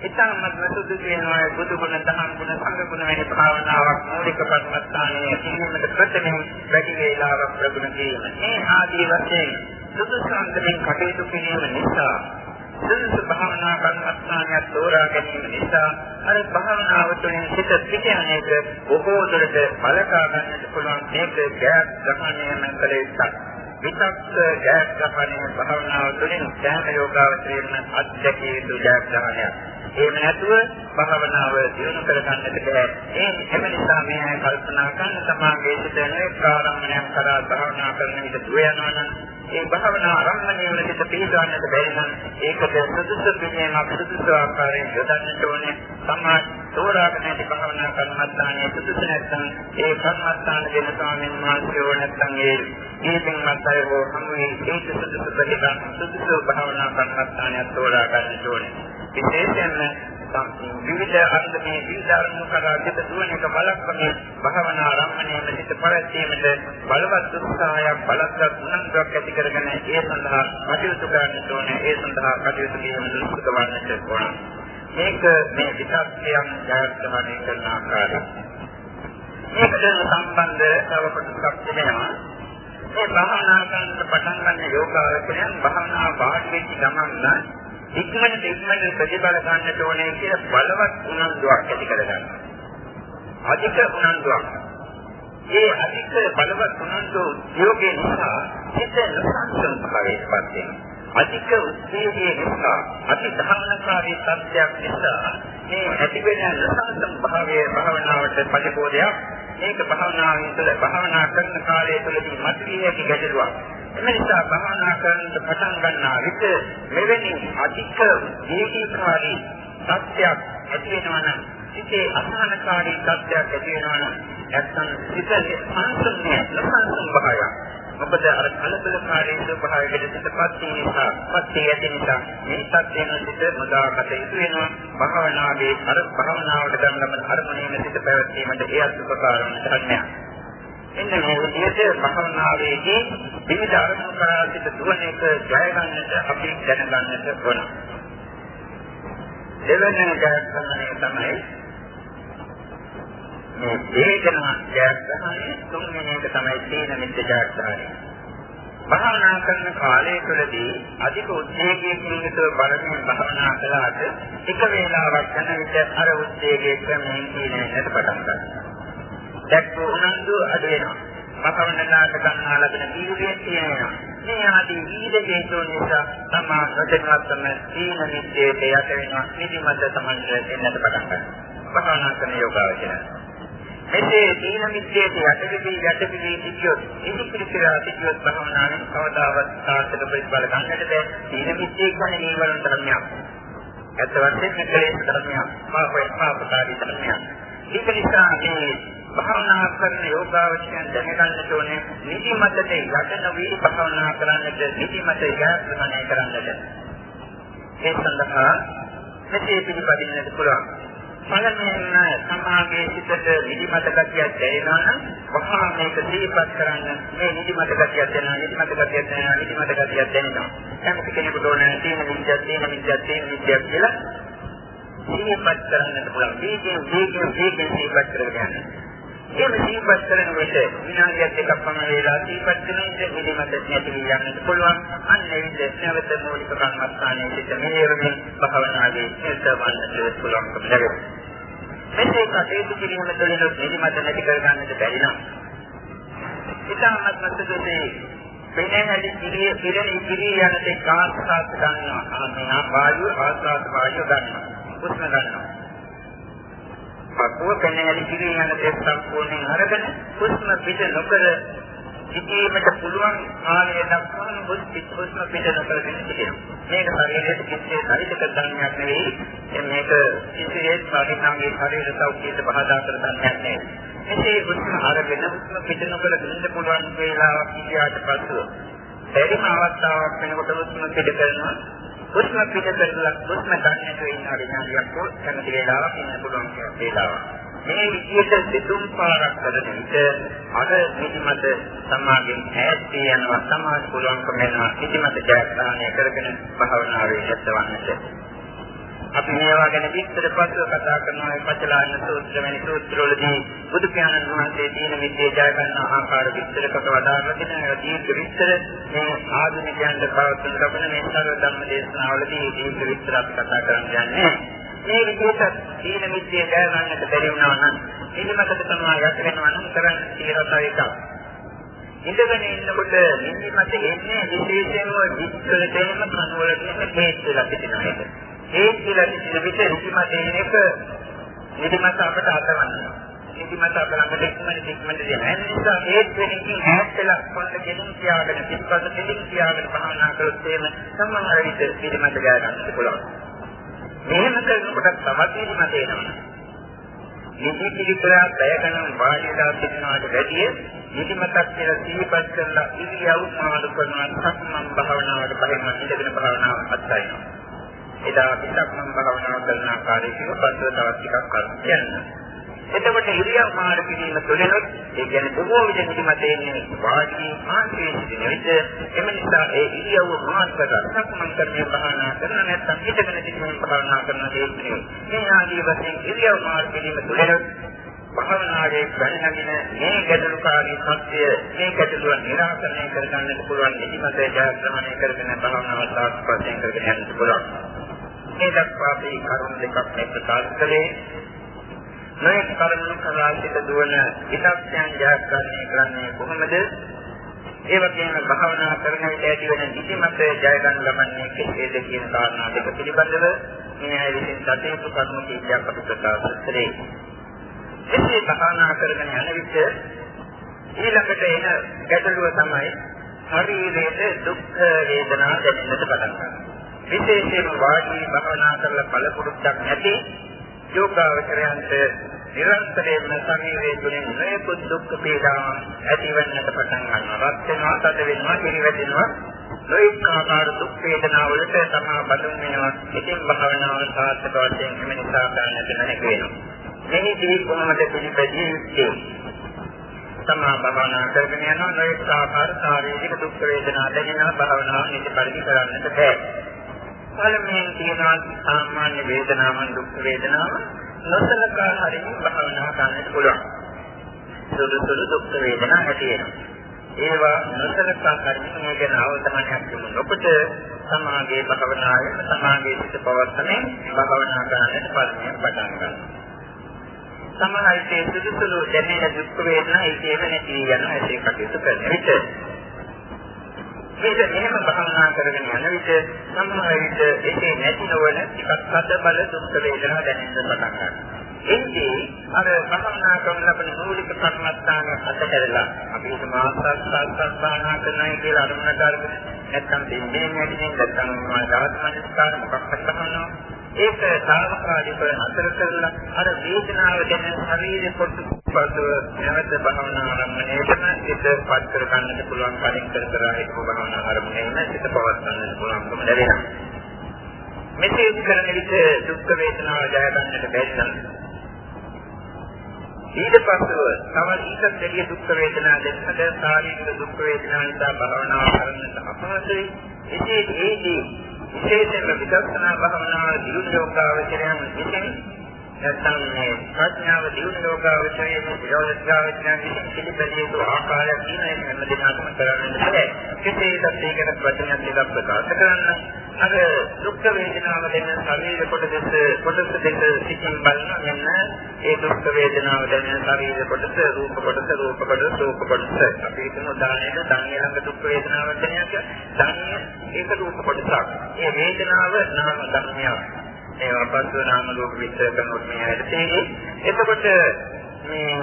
[SPEAKER 1] ඉතාමත් සුදුසු වෙනවා බුදු ගුණ දහම් ගුණ සංඝ ගුණ වැනි භාවනාවක් මූලික කර්මස්ථානයේ කිරීමට ප්‍රථමයෙන් වැඩි වේලාවක් ප්‍රගුණ කිරීම. මේ ආදී වශයෙන් සුදුසුන්තමින් කටයුතු කිරීම නිසා සුදුසු භාවනා කර්මස්ථානයක් තෝරා ගැනීම නිසා අර භාවනාව තුළින් සිත පිට යන එක බොහෝ දුරට බලකා ගන්නට පුළුවන් මේක ගෑස් ගහන්නේම කළ යුතුයි. විතක්ක ජයග්‍රහණය භාවනාව තුළින් සෑම යෝගාවචරයෙන්ම අධ්‍යක්ෂී යුතු ජයග්‍රහණයක්. එහෙම නැතුව භාවනාව දියුණු කරගන්නට බෑ. ඒ හැම නිසා මේ අය කල්පනා කරන සමාගයේ සිට ප්‍රාරම්භණයක් කරා භාවනා කරන විට දුව යනවනම් ඒ භාවනා ආරම්භණය වල සිට පිළිගන්නට බැරි නම් ඒකට සුදුසු පිළිමයක් සුදුසු ආකාරයෙන් යොදන්නට ඕනේ. සමාජ තෝරාගෙන ඇති භාවනා කර්මස්ථානයේ සුදුසු නැත්නම් ඒ කර්මස්ථාන දෙන ස්වාමීන් වහන්සේ නැත්නම් ඒ දීපින් මතය හෝ හමුවේ ඒක සුදුසු ප්‍රතිපද සුදුසු භාවනා කර්මස්ථානයක් තෝරා ගන්නට ඕනේ. විශේෂයෙන්ම විවිධ අන්දමේ විචාරණ කරා දෙත දුවන එක බලක්කමේ භවනා ආරම්භණයෙම සිට පවත්ීමට බලවත් උත්සාහයක් බලවත් උනන්දුවක් ඇති කරගෙන ඒ සඳහා කටයුතු කරන්න ඕනේ. ඒ සඳහා කටයුතු කිරීම දුෂ්කර වන්නට ඕන. මේක මේ විචක්ෂයන් ජයග්‍රහණය කරන ආකාරය. මේකට සම්බන්ධ තව කොටසක් තිබෙනවා. මේ භවනා කරන්න පටන් ගන්න යෝගාවචරයන් භවනා වාඩි වෙච්ච ගමන් ඉක්මනට ඉක්මනට ප්‍රතිඵල ගන්නට ඕනේ කියලා බලවත් උනන්දුවක් ඇති කරගන්නවා. අධික උනන්දුවක්. ඒ අධික බලවත් උනන්දු යෝගේ නිසා හිත නොසන්සුන් භාවයට පත් වෙනවා. අධික උද්වේගයේ නිසා අති ධානකාරී සත්‍යයක් නිසා මේ ඇතිවෙන නොසන්සුන් භාවයේ භාවනාවට පරිපෝදයක් මේක භාවනාවෙන් තුළ භාවනා කරන කාලය තුළදී මතුවී ඇති ගැටලුවක්. එම නිසා භාවනා කරන්න පටන් ගන්නා විට මෙවැනි අධික දීර්ඝකාලී සත්‍යයක් ඇති වෙනවා නම් සිතේ අසහනකාරී සත්‍යයක් ඇති වෙනවා නම් නැත්නම් සිතේ සංසුන්‍ය නොසන්සුන් භාවය මොකද අර කලබලකාරී ස්වභාවයකට සිතපත් වීම නිසා, පත් ඇති නිසා මේ සත්‍යන සිත මදාකට යුතු වෙනවා. භාවනාවේ අර භාවනාවට ගන්න ලබන අරමුණේ සිත පැවැත්වීමට ඒ අසුපකාර වන ධර්මයක්. එන්න මේ විදිහට භාවනාවේදී විවිධ අරමුණු කරා සිට දුවන එක ජය ගන්නට අපි දැනගන්නට ඕන. දෙවෙනි ජයග්‍රහණය තමයි මේ වේදනා ජයග්‍රහණය තුන්වෙනි එක තමයි තීන මිද්ද ජයග්‍රහණය. භාවනා කරන කාලය තුළදී අධික උද්වේගයකින් යුතුව බලමින් භාවනා කළාට එක වේලාවක් යන විට අර උද්වේගයේ ක්‍රමයෙන් කීනකට පටන් ගන්නවා. දැක්ක උනන්දු අඩු වෙනවා. භාවනාවට ගන්නා ලබන දීර්ඝය තියෙනවා. මේ ආදී විවිධ හේතු නිසා තමා නොදැනුවත්වම තීන මිද්දේට යට වෙනවා. නිදිමත සමන්ද දෙන්නට පටන් ගන්නවා. භාවනා කරන යෝගාවචරය මෙසේ දීන මිත්‍යයට යටපිටි යටපිටි සිටියොත් ඉදිරි කියලා සිටියොත් භවනාවෙන් කවදාවත් සාර්ථක ප්‍රතිඵල ගන්නට බැහැ. දීන මිත්‍ය කියන්නේ නීවරණ ධර්මයක්. ඇත්ත වශයෙන්ම කෙලෙස් ධර්මයක්. පාපේ පාපකාරී ධර්මයක්. ඒක නිසා මේ භවනා කරන යෝගාවචයන් දැනගන්න ඕනේ නිදිමතට යට නොවි භවනා කරන්නට නිදිමත යහපතමයි කරන්නට. ඒ සඳහා මෙසේ පිළිපදින්නට පුළුවන්. පළමුවෙන් සමාගයේ සිටට නිදිමත ගතියක් දැනෙනවා නම් වහා මේක දීපත් කරන්න මේ නිදිමත ගතියක් දැනෙනවා නිදිමත ගතියක් දැනෙනවා නිදිමත ගතියක් දැනෙනවා කැමති කෙනෙකුට ඕන තියෙන විද්‍යාව තියෙන විද්‍යාව තියෙන විද්‍යාව කියලා දීපත් කරන්නට පුළුවන් දීකෙන් දීකෙන් දීකෙන් දීපත් කරගෙන යන්න ඒ දීපත් කරන විට විනාඩියක් දෙකක් පමණ වේලා දීපත් කරන විට නිදිමත නැති වී යන්නත් පුළුවන්. අන්න ඒ විදිහට නැවත මූලික කර්මස්ථානයේ සිට මෙහෙරමින් භවනාදී නිර්සවන්නට පුළුවන්කම ලැබෙනවා. මෙසේ කටයුතු කිරීම තුළින් නිදිමත නැති කරගන්නට බැරි නම් ඉතාමත් මතකදී වෙනහැලි කිරිය පිරෙන ඉදිරිය යන තේ කාස්කාස් ගන්නවා. ආමනා වායු ආස්වාද වායු ගන්නවා. උෂ්ණ ගන්නවා. පපුව වෙනහැලි කිරිය යන තේ සම්පූර්ණයෙන් අරගෙන උෂ්ණ පිට නොකර සිටීමට පුළුවන් කාලය දක්වාම බුද්ධිත් හුස්ම පිට නොකර සිටිනවා. මේක ශරීරයේ කිසිේ ශරීරක ධර්මයක් නෙවෙයි. මේක කිසිේ ශරීරාංගයේ ශරීර සෞඛ්‍යයට බාධා කර ධර්මයක් නෙවෙයි. එසේ හුස්ම අරගෙන හුස්ම පිට නොකර ඉන්න පුළුවන් වේලාවක් ඉතිහාට පසුව. බැරිම අවස්ථාවක් වෙනකොට හුස්ම පිට කරනවා. හුස්ම පිට කරලා හුස්ම ගන්නට ඉන්න විනාඩියක් හෝ කැමති වේලාවක් ඉන්න පුළුවන් වේලාවක්. මේ විදිහට සිතුම් පාරක් කරන විට අර නිදිමත සමාගෙන් ඈත් වී යනවා සමාජ පුළුවන්කම වෙනවා නිදිමත ජයග්‍රහණය කරගෙන භාවනාවේ යෙදවන්නට අපි මේවා ගැන විස්තර පසුව කතා කරනවා. මේ පචලායන සූත්‍ර වැනි සූත්‍රවලදී බුදු පියාණන් වහන්සේ දීන විද්‍යාව ජය ගන්න ආකාර විස්තර කොට වදාළා. තියෙනවා දීර්ඝ විස්තර. මේ ආධුනිකයන්ට පවත්වන ලබන මේ සර්ව ධර්ම දේශනාවලදී දීර්ඝ විස්තර අපි කතා කරන්න යන්නේ. මේ විදිහට සීල මිත්‍ය ගෑවන්නට බැරි වුණා නම් නිදිමතට තමයි යට වෙනවා නම් කරන්න කියලා තව එකක්. ඉඳගෙන ඉන්නකොට නිදිමත එන්නේ විශේෂයෙන්ම විස්තර දෙන්නම කනවලට හේත් වෙලා සිටිනවා ඒක. හේත් වෙලා සිටින විට නිදිමත එන එක නිදිමත අපට අතවන්නවා. නිදිමත අප ළඟට ඉක්මනට ඉක්මනට දෙන. ඒ නිසා හේත් වෙනකින් ඈත් වෙලා කොල්ල ගෙලින් තියාගෙන පිටපත දෙලින් තියාගෙන භාවනා කළොත් එහෙම සම්මත විට නිදිමත ගෑ ගන්නත් පුළුවන්. මෙහෙම කරනකොට තවත් නිදිමත එනවා. නිදි පිළිතුරක් පැය ගණන් වාඩිලා සිටිනාට වැඩිය නිදිමතක් කියලා සිහිපත් කරලා ඉරියව් මාරු කරනවා සක්මන් භාවනාවට බහින්න ඉඳගෙන භාවනාව අත්හරිනවා. එදා පිටක්මන් භාවනාව කරන ආකාරයේ පස්ව තවත් ටිකක් කරන්න. එතකොට ඉරියව් මාරු කිරීම තුළිනුත් ඒ කියන්නේ බොහෝ විට නිදිමත එන්නේ වාඩි ආන්තියේ සිටින විට එම නිසා ඒ ඉරියව් මාරු කරලා සක්මන් කරන්නේ භාවනා කරන නැත්නම් හිතගෙන සිටින භාවනා කරන දෙයක් මේ ආදී වශයෙන් ඉරියව් මාරු කිරීම තුළිනුත් භාවනාවේ ගණනගෙන මේ ගැටලුකාරී සත්‍ය මේ ගැටලුව निराකරණය කරගන්නට පුළුවන් නිදිමත ජයග්‍රහණය කරගෙන භාවනාව සාර්ථකව කරගෙන යන්න පුළුවන්. මේ දක්වා අපි කරුණු දෙකක් මේ ප්‍රකාශ කළේ මේ කරුණු කලාසිත දුවන ඉලක්කයන් ජයග්‍රහණය කරන්නේ කොහොමද? ඒ වගේම භාවනා කරන විට ඇති වෙන නිදිමත ජය ගන්න ලබන්නේ කෙසේද කියන කාරණා දෙක පිළිබඳව මේ අය විසින් සතේතු කරුණු කීපයක් අපි ප්‍රකාශ කළේ. එසේ භාවනා කරගෙන යන විට ඊළඟට එන ගැටලුව තමයි ශරීරයේ දුක් වේදනා දැනෙන්නට පටන් ගන්නවා. විශේෂයෙන්ම වාඩි භාවනා කරලා බලපුරුද්දක් නැති යෝගාවචරයන්ට නිරන්තරයෙන්ම ශරීරයේ තුලින් නොයෙකුත් දුක් පීඩාවන් ඇතිවෙන්නට පටන් ගන්නවා. රත් වෙනවා, තද වෙනවා, කිරිවැදෙනවා. නොයෙක් ආකාර දුක් වේදනා වලට තමා බඳුන් වෙනවා. ඉතින් භාවනාව සාර්ථක වශයෙන් එම නිසා ගන්නට නැහැ වෙනවා. මෙහිදී කොහොමද පිළිපැදිය යුත්තේ? තමා භාවනා කරගෙන යනවා නොයෙක් ආකාර ශාරීරික දුක් වේදනා දැනෙනවා භාවනාව නිති පරිදි කරන්නට බෑ. පළමුවෙන් තියෙනවා සාමාන්‍ය වේදනාවන් දුක් වේදනාව නොසලකා හරින් භාවනා කරන්නට පුළුවන්. සුදු සුදු දුක් වේදනා ඇති වෙනවා. ඒවා නොසලකා හරින් මේ ගැන අවධානයක් යොමු නොකොට සමාගයේ භාවනාවේ සමාගයේ සිට පවත්තනේ භාවනා කරන්නට පළමුවෙන් පටන් ගන්නවා. සමහර විට සුදු සුදු දැනෙන දුක් වේදනා ඒකේම නැති යන ඇසේ කටයුතු කරන විට මේක මෙහෙම භාවනා කරගෙන යන විට සමහර විට ඒකේ නැති නොවන ටිකක් හද බල දුක් වේදනා දැනෙන්න පටන් ගන්නවා. එන්නේ අර භාවනා කරන ලබන මූලික කර්මස්ථාන අතහැරලා අපි හිත මාසස්සස්සස් භාවනා කරනවා කියලා අරමුණට අරගෙන නැත්තම් දෙන්නේ නැතිනම් නැත්තම් මාදාත් මනස්කාර මොකක්ද කරනවා ඒක සාමකාලික අතර කරලා අර වේදනාව ගැන ශරීර කොටස පසු නැවත භාවනා ආරම්භණයටම හිත පත් කර ගන්නට පුළුවන් කලින් කර කර හිතව භාවනා ආරම්භණයම හිත පවත් ගන්නට පුළුවන්කම ලැබෙනවා. මෙසේ කරන විට දුක් වේදනාව ජය ගන්නට බැරි නම් ඊට පස්ව තව ඊටත් දෙවිය දුක් වේදනා දෙන්නට ශාරීරික දුක් වේදනා නිසා භාවනා කරන්නට අපහසුයි. එසේ ඒදී විශේෂයෙන්ම විදර්ශනා භාවනාව දියුණු යෝගාවචරයන් විසින් නැත්නම් මේ ප්‍රඥාව දියුණු යෝගාවචරයෙන් විරෝධතාවචරයන් විසින් පිළිපැදිය යුතු ආකාරයක් තියෙන එක හැම දිනකටම කරන්න බෑ. කෙසේදත් ඒකට වචනයක් දෙකක් ප්‍රකාශ කරන්න. අර දුක් වේදනාව දෙන ශරීර කොටස කොටස දෙක සිතින් බලන මෙන්න ඒ දුක් වේදනාව දෙන ශරීර කොටස රූප කොටස රූප කොටස රූප කොටස අපි හිතමු දානයේ ධාන්‍ය ළඟ දුක් වේදනාව දෙන එක ධාන්‍ය ඒක රූප කොටසක්. ඒ වේදනාව නාම ධර්මයක්. ඒවා පස්ව නාම රූප විස්තර කරනකොට මේ ඇයිද තේරෙන්නේ. එතකොට මේ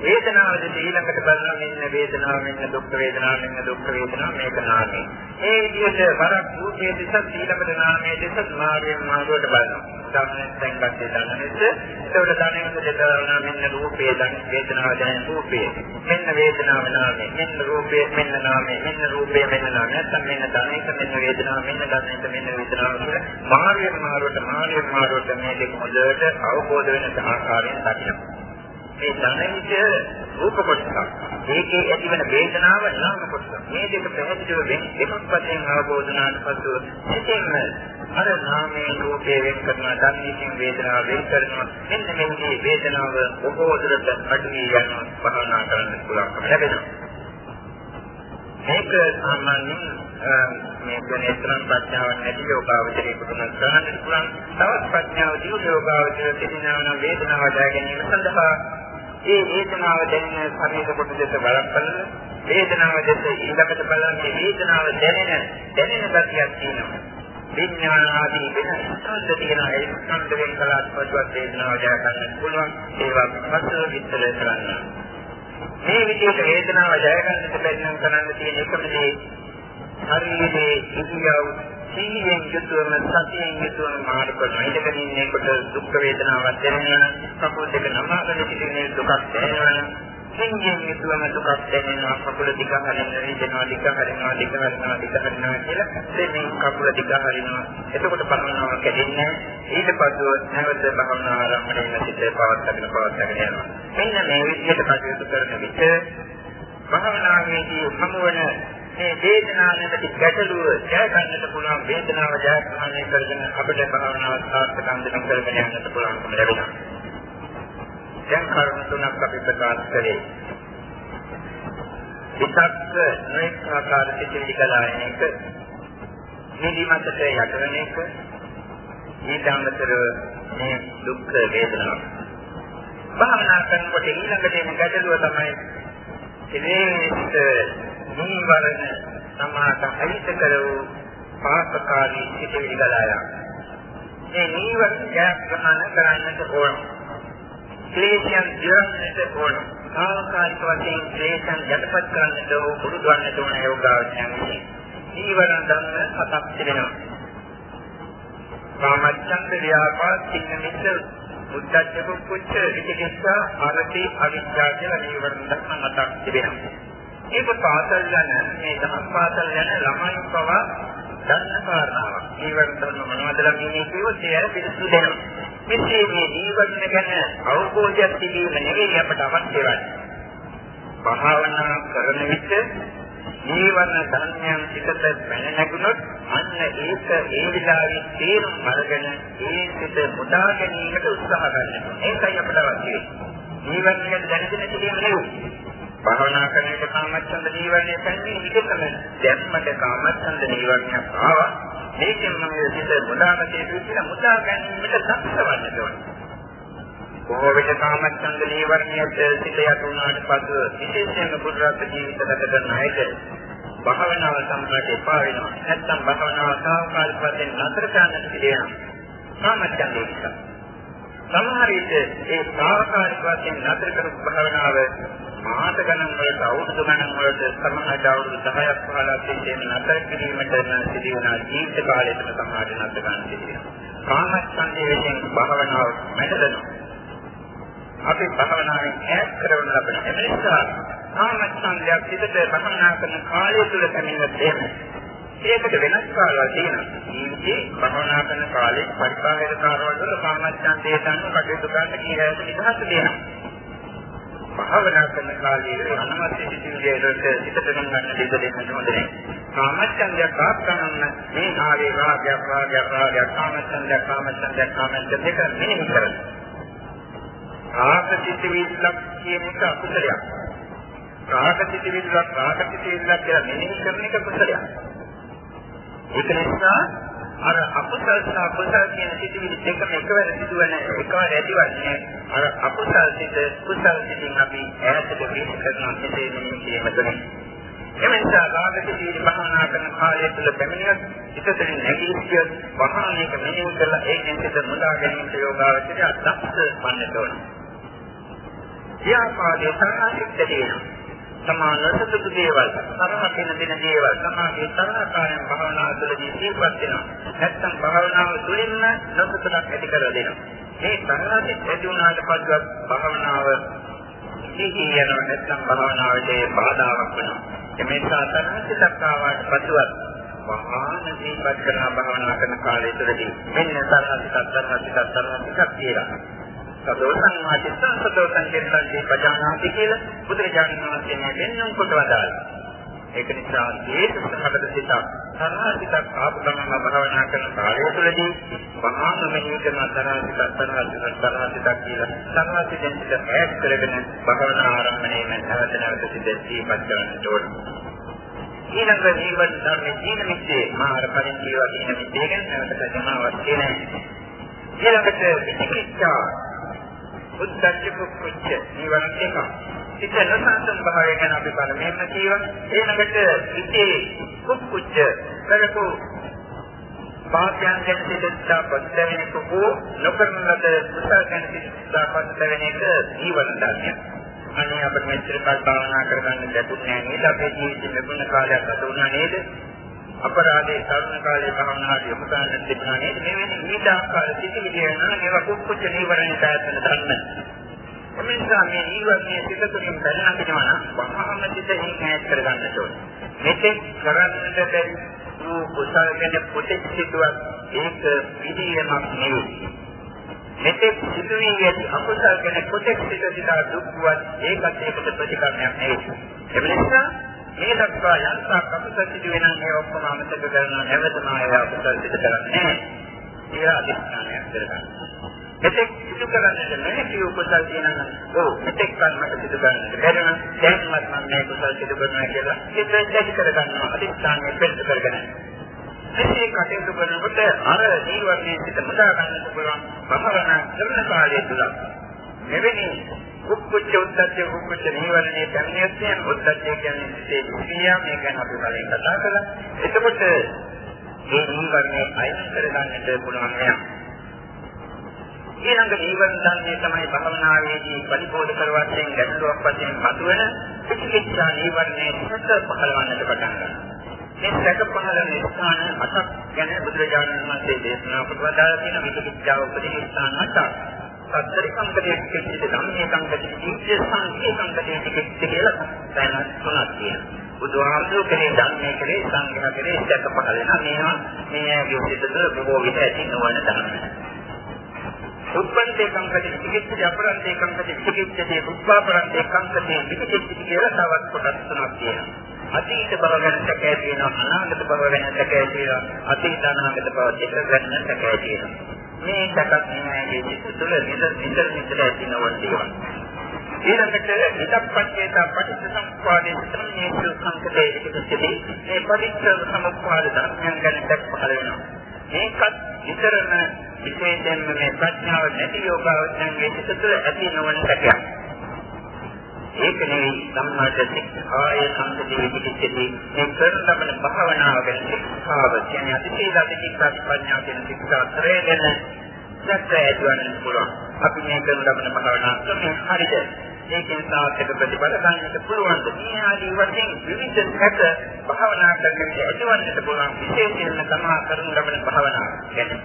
[SPEAKER 1] වේදනාව දෙක ඊළඟට බලනවා මෙන්න වේදනාව මෙන්න දුක් වේදනාව මෙන්න දුක් වේදනාව මේක නාමය. ඒ විදිහට බරක් රූපයේ දෙසත් ඊළඟට නාමයේ දෙසත් මාර්ගයෙන් මාර්ගයට බලනවා. සාමාන්‍යයෙන් දැන් ගත්තේ දැනනෙත් ඒකට දැනෙන්න දෙතරනා මෙන්න රූපයේ දැන් වේදනාව දැනෙන රූපයේ. මෙන්න වේදනාව නාමය. මෙන්න රූපයේ මෙන්න නාමය. මෙන්න රූපයේ මෙන්න නාමය. නැත්නම් මෙන්න දැනෙක මෙන්න වේදනාව මෙන්න දැනෙක මෙන්න වේදනාව කියලා මාර්ගයෙන් මාර්ගයට මාර්ගයෙන් මාර්ගයට මේ දෙක හොඳට අවබෝධ වෙන ආකාරයෙන් දකිනවා. මේ දැනෙච්ච රූප කොටසක්. ඒකේ ඇතිවන වේදනාව නාම කොටස. මේ දෙක පැහැදිලිව වෙන එකක් වශයෙන් අවබෝධ වුණාට පසු සිතින්ම අර නාමයේ රූපයේ වෙන් කරන ධර්මයෙන් වේදනාව වෙන් කරනවා. මෙන්න මේ වේදනාව බොහෝ දුරට අඩු වී යනවා. භාවනා කරන්න පුළුවන්කම ලැබෙනවා. මේක සාමාන්‍යයෙන් මේ ගණේතරම් ප්‍රඥාවක් නැති යෝගාවචරයකට නම් කරන්න පුළුවන්. තවත් ප්‍රඥාව දියුණු යෝගාවචරය සිටිනවන වේදනාව දැක ගැනීම සඳහා ඒ වේදනාව දැනෙන ශරීර කොටසට බලපන්න වේදනාව දැස ඊළඟට බලන්නේ වේදනාව දැනෙන දැනෙන ගතියක් තියෙනවා. විඥාන ආදී වෙන ස්කන්ධ තියෙන ඒ ස්කන්ධ වෙන කලාත්මකවත් වේදනාව දැක ගන්න පුළුවන්. ඒවා පස්ව විස්තර කරන්න. මේ විදිහට වේදනාව ජය ගන්නට බැරි නම් කරන්න තියෙන එකම දේ ශරීරයේ ඉදියව් සීයෙන් යුතුවම සතියෙන් යුතුවම මාර්ග කරනවා. ඉඳගෙන ඉන්නකොට දුක් වේදනාවක් දැනෙනවා. කකුල් දෙක නමාගෙන සිටින දුකක් දැනෙනවා. සිංහෙන් යුතුවම දුකක් දැනෙනවා. කකුල දිග හරිනවා, රිදෙනවා, දිග හරිනවා, දිග හරිනවා, දිග හරිනවා කියලා දෙමින් කකුල දිග හරිනවා. එතකොට භවනාව කැඩෙන්නේ ඊට පස්ව නැවත භවනා ආරම්භණය සිට පවත්වාගෙන පවත්වාගෙන යනවා. මෙන්න මේ විදිහට කටයුතු කරන විට භවනාවේදී හමුවන මේ වේදනාවට ගැටලුව ජය ගන්නට පුළුවන් වේදනාව ජය ග්‍රහණය කරගෙන අපිට භාවනාව සාර්ථක අන්දම් කරගෙන යන්නට පුළුවන්කම ලැබෙනවා. දැන් කරුණු තුනක් අපි ප්‍රකාශ කළේ. විතක්ක නොඑක ආකාර සිතිවිලි ගලායන එක, නිදිමතට යටවන එක, ඊට අමතරව මේ දුක් වේදනාව. භාවනා කරනකොට ඊළඟට එන ගැටලුව තමයි ඉතින් නීවරණ සමාත අහිත කර වූ පාපකාරී සිටිවිලි ගලා යා. මේ නීවරණ ජයග්‍රහණ කරන්නට ඕන. ක්ලේශයන් දිරන්නට ඕන. ආකාරික වශයෙන් ක්ලේශයන් යටපත් කරන්නට ඕන පුරුදු වන්නට ඕන යෝගාවචනය. නීවරණ ධර්ම හතක් තිබෙනවා. කාමච්ඡන්ද ව්‍යාපාද චින්න මිත්‍ර උද්දච්ච කුච්ච විචිකිච්ඡා අරති අවිද්‍යාව කියලා නීවරණ ධර්ම හතක් තිබෙනවා. ඒක පාසල් යන මේ දහම් පාසල් යන ළමයි පවා දන්න කාරණාවක්. නීවරණ ධර්ම මොනවද ළඟින් කියවොත් ඒ පිළිසු දෙනවා. මෙසේ මේ නීවරණ ගැන අවබෝධයක් තිබීම නෙවෙයි අපට අවශ්‍ය වෙන්නේ. භාවනා කරන විට ජීවන ධර්මයන් පිටත පැන නැගුණොත් අන්න ඒක ඒ විලාවේ තේරුම් අරගෙන ඒ සිත මුදා ගැනීමට උත්සාහ ගන්නවා. ඒකයි අපට අවශ්‍ය වෙන්නේ. ජීවන ගැන දැනගෙන සිටීම නෙවෙයි. භාවනා කරන එක කාමච්ඡන්ද නීවරණය පැන්නේ විකතම දැම්මට කාමච්ඡන්ද නීවරණයක් ආවා. මේකෙන් මම සිත මුදාගත්තේ කියලා මුදා ගැනීමට දක්ෂ වන්න ඕනේ. බොහෝ විට කාමච්ඡන්ද නීවරණයට සිත යතුනාට පසු විශේෂයෙන්ම පුදුරත් ජීවිත ගත කරන අයට භාවනාව සම්පූර්ණ එපා වෙනවා. නැත්නම් භාවනාව සාහකාලික වශයෙන් නතර කරන්නට පිළිවෙනවා. කාමච්ඡන්දේ නිසා. සමහර විට ඒ සාහකාලික වශයෙන් නතර කරපු භාවනාව මාස ගණන් වලට අවුරුදු ගණන් වලට සමහරට අවුරුදු 10ක් 15ක් තිස්සේ නතර කිරීමට සිදුවන ජීවිත කාලයකට සමහරට නතර ගන්න සිදුවෙනවා. කාමච්ඡන්දේ විසින් භාවනාව මැඩලනවා. අපි භාවනාවෙන් ඈත් කරවන ලබන. ඒ නිසා කාමච්ඡන්දයක් පිටට භාවනා කරන කාලය තුල පැමිණෙන දෙයක්. ඒකට වෙනස් කාලවල තියෙනවා. ජීවිතේ භාවනා කරන කාලේ පරිපාලන කාර්යවල වල කාමච්ඡන්දයේ තන කටයුතු කරන්න කියලා නිදහස දෙනවා. භාවනා කරන කාලයේ අනවශ්‍ය සිතිවිලිවලට හිතට ගන්න දෙද දෙන්න හොඳ නැහැ. කාමච්ඡන්දයක් ආප්කරන්න මේ ආවේ රාගයක් රාගයක් රාගයක් කාමච්ඡන්දයක් කාමච්ඡන්දයක් කාමච්ඡන්දයක් දෙක මෙනෙහි කරනවා. රාගසිත විල්ලක් කියන එක අකුසලයක්. රාගසිත විල්ලක් රාගසිත විල්ලක් කියලා මෙනෙහි කරන එක කුසලයක්. ඒක නිසා අර අකුසල සහ කුසල කියන සිතිවිලි දෙකම එකවර සිදුවන එකවර ඇතිවන්නේ අර අකුසල සිත කුසල සිතින් අපි ඈතට වෙස් කරන මෙසේ මෙනෙහි කිරීමතනේ. එමෙන්සා රාගසිත භාවනා කරන කාලය තුළ පැමිණියත් ඉතතරින් නැගී සිය වහානයක මෙනෙහි කරලා ඒකෙන් සිත මුදා ගැනීමට යෝගාවචරය දක්ෂ වන්නට ඕනේ. ව්‍යාපාදයේ තරහිත තියෙනවා. සමාන සතුටු දේවල්, තරහ වෙන දෙන දේවල්, සමාගේ තරහකාරයන් භාවනා තුළදී සිහිපත් වෙනවා. නැත්තම් භාවනාව තුළින්ම නොසතුටක් ඇති කර දෙනවා. මේ තරහිත ඇති වුණාට පස්සෙ භාවනාව සිහි යනවා නැත්තම් භාවනාවට බාධාවක් වෙනවා. මේ නිසා තරහිතක් ආවට පස්සෙවත් මහාන දීපත් කරන භාවනා කරන කාලය තුළදී මෙන්න තරහිතක් තරහිතක් තරහිතක් කියලා සදෝසං වාචිත්තං සදෝසං චිත්තං දීපජානාති කියලා බුදුරජාණන් වහන්සේ මේ දෙන්නම් කොට වදාළා. ඒක නිසා ඒක සහගත සිතක් තරහිතක් ආපු ගමන භාවනා කරන කාලය තුළදී මහා මෙහි කරන තරහිතක් තරහිතක් තරහිතක් කියලා තරහිතෙන් සිත ඈත් කරගෙන භාවනා ආරම්භණය වෙන නැවත නැවත සිත දීපත් කරන්න ඕනේ. ඊළඟ ජීවන ධර්ම ජීන මිත්තේ මාර පරිචේවා කියන මිත්තේ ගැන නැවත සමාවක් තියෙනවා. ඊළඟට විචිකිච්ඡා උද්දච්ච කුච්ච නිවන දෙක. ඉත නසංසම් භාවය ගැන අපි බලමු. මෙන්න කියවා ඊළඟට ඉතේ කුච්ච කරකෝ පාපයන් ගැන සිතා පස්තවෙනි කෝ නොකරන ලද කුසල ගැන සිතා පස්තවෙනි එක ජීවන ධර්මයක්. අනේ අපිට මෙච්චර කල් භාවනා කරගන්න ලැබුණේ නැහැ නේද? අපේ ජීවිතේ ලැබුණ කාලයක් ගත වුණා නේද? අපරාධේ තරුණ කාලේ භාවනාවට යොමු කරන්න තිබුණා නේද? මේ වෙන්නේ ඊට ආකාර සිටිවිලි වෙනවා ඒවා කුක්කුච්ච නීවරණ දායකන ධර්ම. එමෙන්සා මේ නීවරණයේ සිට තුළින් බැලනකිනවා නම් වහාම සිටින් ඈත් කරගන්න ඕනේ. මෙතෙක් කරන්නට බැරි වූ කුසල ගැන පොතේ සිටුවක් ඒක පිළියමක් නෙවෙයි. මෙතෙක් සිදුවී ඇති අකුසල ගැන පොතේ සිට සිට දුක්වත් ඒකත් ඒකට ප්‍රතිකර්මයක් නෙවෙයි. එමෙන්සා මේ දක්වා යන්තම් අකුසල සිදු වෙන මේ ඔක්කොම අමතක කරනවා නැවතම ආය අකුසල සිදු කරන්නේ කියලා අධිෂ්ඨානයක් කරගන්න. මෙතෙක් සිදු කරන්නට නැති උපසල් කියනවා. ඔව් මෙතෙක් කර්මක සිදු කරන්නට බැරි නම් දැන්වත් මම මේ කුසල සිදු කරනවා කියලා ඉතින් දැඩි කරගන්නවා අධිෂ්ඨානය පෙරට කරගෙන. මෙසේ කටයුතු කරනකොට අර ජීවත්වයේ සිට මුදා ගන්නට පුළුවන් භවනා කරන කාලය තුල මෙවැනි කුක්කුච්ච උද්දච්ච කුක්කුච්ච නීවරණේ පැමිණෙත් යන උද්දච්ච කියන්නේ සිතේ දුකිය මේ ගැන අපි කලින් කතා කළා. එතකොට මේ නීවරණේ අයින් කරගන්නට පුළුවන් නෑ. ඊළඟ නීවරණ ධර්මයේ තමයි භවනාවේදී පරිපෝධ කරවත්තෙන් ගැටලුවක් වශයෙන් මතුවෙන පිටිකිච්ඡා නීවරණේ සැක පහළවන්නට පටන් ගන්නවා. මේ සැක පහළන ස්ථාන අටක් ගැන බුදුරජාණන් වහන්සේ දේශනා කොට වදාළා තියෙන විචිකිච්ඡාව උපදින ස්ථාන අටක්. සත්තර සංකතයේ කිච්චිත ධම්මේ සංකතයේ කිච්චිත සංකේ සංකතයේ කිච්චිත කියලා දැන තුනක් තියෙනවා. බුදුහාමුදුරු කෙරේ ධර්මයේ කෙරේ සංඝයා කෙරේ දැක පහල වෙන මේවා මේගේ සිතද බොහෝ විට ඇති නොවන ධර්ම. උප්පන්තේ කංකති විචිකිච්ඡති අපරන්තේ කංකති විචිකිච්ඡති උප්පාපරන්තේ කංකති විචිකිච්ඡති කියලා තවත් කොටස් තුනක් තියෙනවා. අතීත බව ගැන සැකය තියෙනවා අනාගත බව ගැන සැකය තියෙනවා අතීත අනාගත බව දෙක ගැන සැකය තියෙනවා මේ සැකත් මේ සිත් තුළ විතර විතර විතර ඇති නොවන දේවල් ඊළඟට විදප්පච්චේත පටිච්චසමුප්පාදේ සම්මේසු සංකතේ විකසිතේ මේ පටිච්ච සමුප්පාද ධර්මයන් ගැන දැක් පහළ වෙනවා. මේකත් විතරම විශේෂයෙන්ම මේ ප්‍රඥාව නැති යෝගාවචරයේ සිත තුළ ඇති නොවන සැකයක් ඒක නෙවෙයි සම්මාද සික්ඛාය සම්පදී විදිහටදී මේ කරන ලබන භාවනාව ගැන සික්ඛාව කියන්නේ අතිශීල අධිශික්ෂා ප්‍රඥා කියන සික්ඛා ත්‍රය ගැන දැක්ක ඇතුවන්න පුළුවන්. අපි මේ කරන ලබන භාවනාව තමයි හරිද? ඒකෙන් සාර්ථක ප්‍රතිඵල ගන්නට පුළුවන්. මේ ආදී වශයෙන් විවිධ හැක භාවනා කරගෙන ඇතිවන්නට පුළුවන් විශේෂයෙන්ම තමා කරන ලබන භාවනාව ගැන.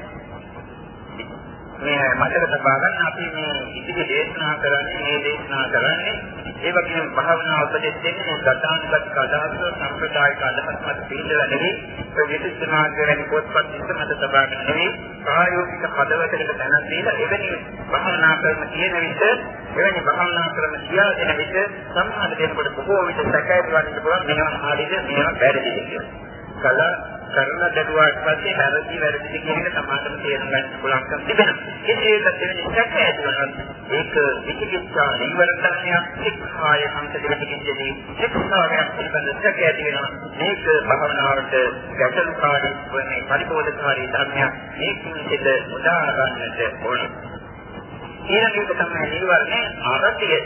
[SPEAKER 1] මේ මතක තබා ගන්න අපි මේ ඉතිරි දේශනා කරන්නේ මේ දේශනා කරන්නේ ඒ වගේම භාවනා උපදෙස් දෙන්නේ ගතානුගතික අදහස් සම්ප්‍රදායික අදහස් මත පිළිදලා නෙවෙයි ඒ විශේෂ මාර්ග වැනි පොත්පත් ඉස්ස මත තබා ගන්න නෙවෙයි ප්‍රායෝගික පදවතකට දැනක් දීලා එවැනි භාවනා කරන කියන විට එවැනි භාවනා කරන කියා දෙන විට සම්මාන දෙනකොට බොහෝ විට සැකයට වඩන්න පුළුවන් මේවා හරියද මේවා වැරදිද කියලා. කලා කරලා දැරුවාට පස්සේ වැරදි වැරදි කියන එක සමාජම තේරුම් ගන්න පුළුවන්කම තිබෙනවා. ඒකත් වෙන ඉස්සක් ඇතුළත් ඒක විචිකිච්ඡා නිවර්තනයක් ශික්ෂාය සංකේතකෙදී ශික්ෂාවක් පිළිබඳ සැක ඇති වෙනවා. මේක භවනාවට ගැටලුකාරී වන්නේ පරිපෝෂකාරී ධර්මයක්. මේකින් සිට උදා ගන්නට ඕන. ඊළඟට තමයි නිවර්ණය ආරතිය.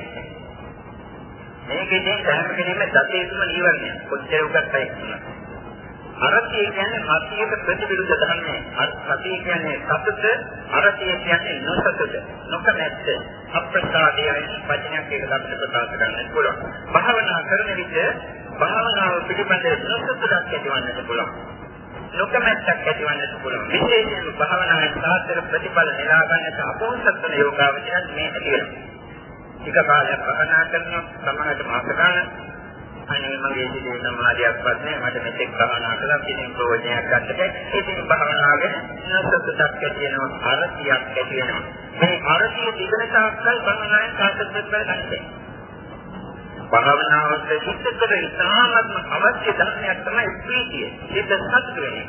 [SPEAKER 1] මේකෙන් සෑම කෙනෙක්ම දතේතුම නිවර්ණය. කොච්චර උගත් අය අරතිය කියන්නේ සතියට ප්‍රතිවිරුද්ධ ධර්මය. සතිය කියන්නේ සතුට, අරතිය කියන්නේ නොසතුට, නොකමැත්ත, අප්‍රසාදය වචනයක් එක අපිට ප්‍රකාශ කරන්න පුළුවන්. භාවනා කරන විට භාවනාව පිළිබඳ නොසතුටක් ඇතිවන්නට පුළුවන්. නොකමැත්තක් ඇතිවන්නට පුළුවන්. විශේෂයෙන්ම භාවනාවේ සාර්ථක ප්‍රතිඵල නෙලා ගන්නට අපෝසත් වන යෝගාවචරයන් මේ ඇති වෙනවා. ටික කාලයක් භාවනා කරනවා සමාජ මාස ගන්න අනේ මගේ ජීවිතේ සමාධියක්වත් නැහැ මට මෙතෙක් භාවනා කළා කිසිම ප්‍රයෝජනයක් ගන්නට ඉතින් භාවනාවෙන් නසතක් ඇති වෙනවා අරතියක් ඇති වෙනවා මේ අරතිය තිබෙන තාක්කල් භාවනාවෙන් සාර්ථකත්වයක් ගන්න භාවනාවට සිත්කර ඉතාමත්ම අවශ්‍ය ධර්මයක් තමයි ප්‍රීතිය. ඒක සතුට වෙන්නේ.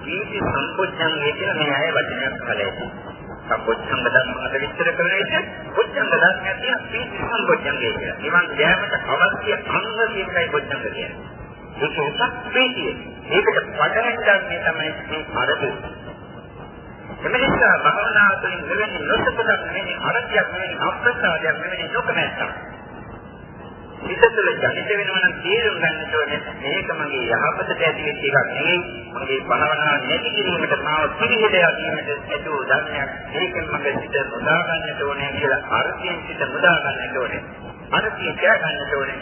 [SPEAKER 1] ප්‍රීති සම්පෝඥං කියන මේ අය වචනයක් කලේ. සම්පොච්චංග ධර්ම අද විස්තර කරන විට පොච්චංග ධර්මයක් තියෙන පීති සම්පොච්චංගය කියලා. නිවන් යාමට අවශ්‍ය අංග කියනයි පොච්චංග කියන්නේ. ඒක උසස් ප්‍රීතිය. ඒකට පටහැන් ගන්නේ තමයි මේ අරදී. එමෙන්න භවනා තුළින් මෙවැනි නොසකක් නෙවෙයි අරතියක් නෙවෙයි අප්‍රසාදයක් නෙවෙයි නොකමැත්තක්. හිතතුල ජනිත වෙනවා නම් තේරුම් ගන්න ඕනේ මේක මගේ යහපතට ඇති වෙච්ච එකක් නෙවෙයි. මගේ භවනා නැති කිරීමට මාව පිළිහෙදලා දීමට ඇතුළු ධර්මයක්. මේකෙන් මගේ සිත මුදා ගන්නට ඕනේ කියලා අර්ථයෙන් සිත මුදා ගන්නට ඕනේ අර්ථය කියා ගන්නට ඕනේ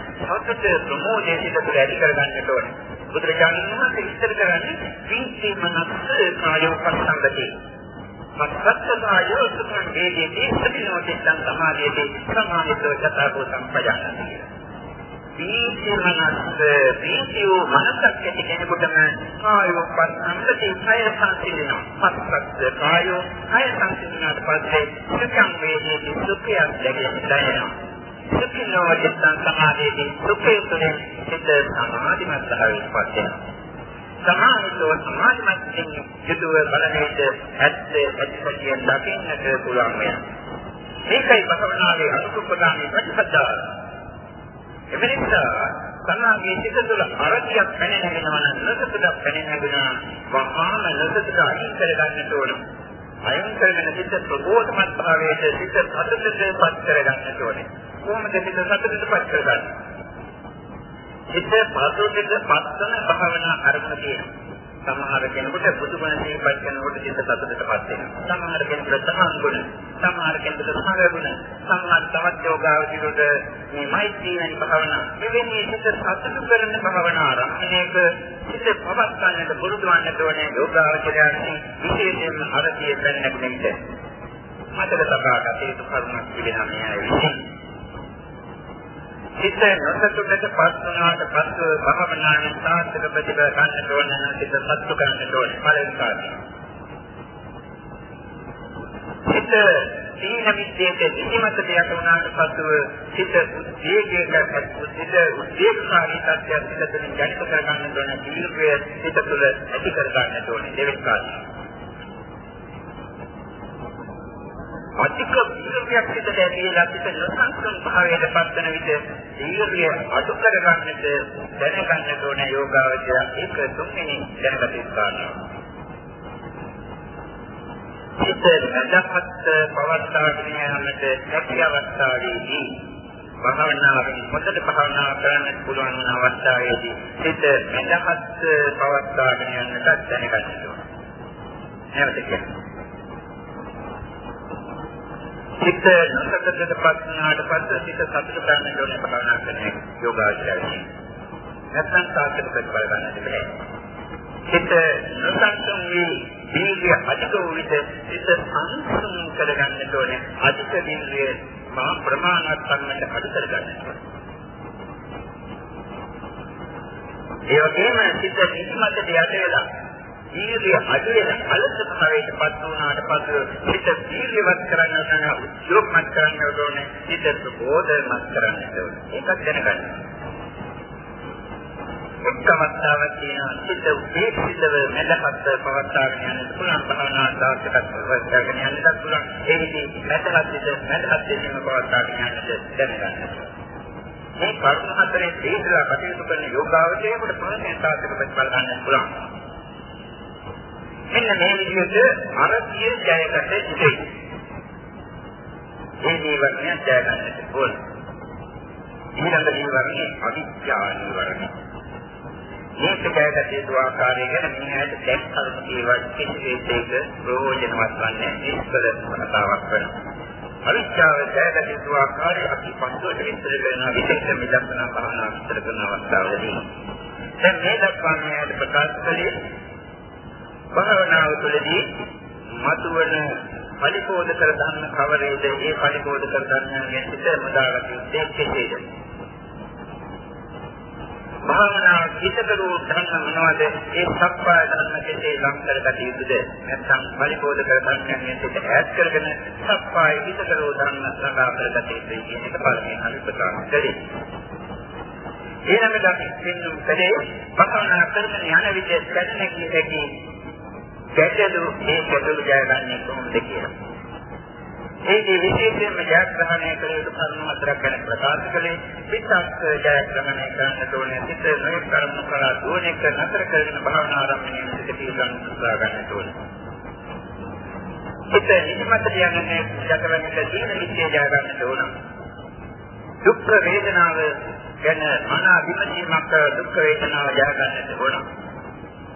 [SPEAKER 1] සත්‍ය ප්‍රමෝදයේ සිත තුළ ඇති කර ගන්නට ඕනේ බුදුරජාණන් වහන්සේ විස්තර කරන්නේ විචේ මනස්ස කායෝ පස්සංගති. මත්සත්තායෝ සුඛං වේදේති සතිනෝතිස්සං සමාධියේති සමාධිතෝ චතාකෝ සම්පජානති පීති මනස පීති වූ මනසක් ඇති කෙනෙකුටම කායෝ පස්සම්පති කය සංසිඳෙනවා. පස්සක්ද කායෝ කය සංසිඳුණාට පස්සේ සුඛං වේදේති සුඛයක් දැනෙනවා. සුඛිනෝ චිත්තං සමාධියේදී සුඛේ තුළින් සිත සමාධිමත් භාවයට පත් වෙනවා. සමාහිතව සමාධිමත් යුතුව බලනේද ඇත්ත ඇත්තටියෙන් දකින්නට පුළුවන් වෙනවා. මේකයි භවනාවේ අනුකම්පාවේ ප්‍රතිපදාව. එමෙනිසා සමාගයේ සිත තුළ අරතියක් පැන නැගෙනවා නම් නසතක් පැන නැගෙනවා වහාම නසතට අයින් කර ගන්නට ඕන. අයින් කරගෙන සිත ප්‍රබෝධමත් භාවයට සිත සතුටටපත් කර ගන්නට ඕනේ. කොහොමද සිත සතුටටපත් කරගන්නේ? සිත සතුටටපත් කරන භාවනා අරමුණ තියෙනවා. සමහර කෙනෙකුට බුදුබණ සිහිපත් කරනකොට සිත සතුටටපත් වෙනවා. සමහර කෙනෙකුට තහන් ගුණ, සමහර කෙනෙකුට සංග ගුණ, සමහර තවත් යෝගාවචරයට මේ මෛත්‍රී වැනි භාවනා. මෙවැනි සිත සතුට කරන භාවනා ආරම්භණයක සිත පවත්වන්නට පුරුදු වන්නට ඕනේ යෝගාවචරයන්ගේ විශේෂයෙන්ම අරතිය පැන්නක් නෙමෙයි. මතක තබා ගත යුතු කරුණක් පිළිගන්න මේ අය විසින්. සිත නොසතුටට පස් වුණාට පස්ව භවනාන සාර්ථක ප්‍රතිඵල ගන්න ඕන නම් සිත සතුට ගන්න ඕන පළවෙනි කාරණය. සිත සීන විද්‍යාවට නිදිමත දෙයක් වුණාට පස්ව සිත උද්වේගයකට සිත උද්වේගකාරී තත්ත්වයක් සිත තුළින් ජනිත කර ගන්න ඕන දීර්ඝය සිත තුළ ඇති කර ගන්න ඕනේ දෙවෙනි කාරණය. අධික වීර්යයක් සිතට ඇතිලා සිත නොසන්සුන් භාවයට පත්වන විට වීර්යය අඩු කරගන්නට දැනගන්නට ඕන යෝගාවචය ඒක තුන්වෙනි දැනගත යුතු කාරණා. සිත නැදහත් පවත්වාගෙන යාමට හැකි අවස්ථාවේදී භාවනාවෙන් මොකද භාවනා කරන්න පුළුවන් වන අවස්ථාවේදී සිත නැදහත් පවත්වාගෙන යන්නට දැනගන්න ඕන. නැවත කියන්න. සිත නොසකටපත් වුණාට පස්සේ සිත සතුට ගන්න ඕනේ භාවනා කරන යෝගාචරය. නැත්නම් සාර්ථක ප්‍රතිඵල ගන්නට බැහැ. සිත නොසන්සුන් වී දීර්ඝ අධික වූ විට සිත සංසුන් කරගන්න ඕනේ. අධික දීර්ඝ මා ප්‍රමාණවත් කන්නට අඩු කරගන්න ඕනේ. ඒ වගේම සිත නිදිමතට යට වෙලා වීර්ය අඩු වෙන අලස භාවයට පත් වුණාට පසු හිත වීර්යවත් කරන්න යන උද්‍යෝගමත් කරන්න ඕනේ. හිත ප්‍රබෝධමත් කරන්න ඕනේ. ඒකත් දැනගන්න. එක්කමත්තාවක් තියෙනවා. හිත උපේක්ෂිතව මෙලපත් පවත්වාගෙන යන පුළුවන්. භාවනා සාර්ථකත්වයක් පවත්වාගෙන යන්නත් පුළුවන්. ඒ විදිහේ මෙතනත් හිත මෙතනත් දෙන්නම පවත්වාගෙන යන්නද දැනගන්න. මේ කර්ම හතරේ තේසලා කටයුතු කරන යෝගාවචරයට ප්‍රමාණයෙන් සාර්ථක ප්‍රතිඵල ගන්න පුළුවන්. මෙන්න මේ විදිහට අරතිය ජයගත යුතුයි. මේ ජීවනය ජය ගන්නට ඕන. ඊළඟ ජීවනයේ අවිද්‍යා නිවරණය. මේක ජයගත යුතු ආකාරය ගැන මිනිහට දැක් කරුණු කියවත් කිසිසේක ප්‍රයෝජනවත් වන්නේ නිෂ්කල කතාවක් වෙනවා. අවිද්‍යාව ජයගත යුතු ආකාරය අපි පස්වට විස්තර කරන විශේෂ මිදක්නා භාවනා විස්තර කරන අවස්ථාවලදී දැන් මේ දක්වා මෙයාට ප්‍රකාශ කළේ භාවනාව තුළදී මතුවන පරිපෝධ කර ධර්ම කවරේද? ඒ පරිපෝධ කර ධර්මයන්ගෙන් සිත මුදාගත යුත්තේ කෙසේද? භාවනාව හිතකරෝ ධර්ම මොනවද? ඒ සප්පාය ධර්ම කෙසේ ලං කරගත යුතුද? නැත්නම් පරිපෝධ කර ධර්මයන්ගෙන් සිත ඈත් කරගෙන සප්පාය හිතකරෝ ධර්ම ළඟා කරගත යුතුයි කියන එක පළමුවෙන් අපි ප්‍රකාශ කළේ. ඊළඟට අපි පින්නු කලේ භාවනා කරන යන විදිහ දැනෙන කීයකී ගැටලු මේ ගැටලු ජයගන්නේ කොහොමද කියලා. ඒකේ විශේෂයෙන්ම ජයග්‍රහණය කළ යුතු කරුණු හතරක් ගැන ප්‍රකාශ කළේ පිටක් ජයග්‍රහණය කරන්න ඕනේ සිත නොයෙක් කර්ම කරලා දුවනෙක නතර කරගෙන භාවනා ආරම්භණය සිට පිළිගන්න උත්සාහ ගන්න ඕනේ. සිත නිමත යන්නේ ජගවන්නට දීන විශ්ේ ජය ගන්න ඕන. දුක් වේදනාව ගැන මන විමසීමක් දුක් වේදනාව ජය ගන්නට ඕන.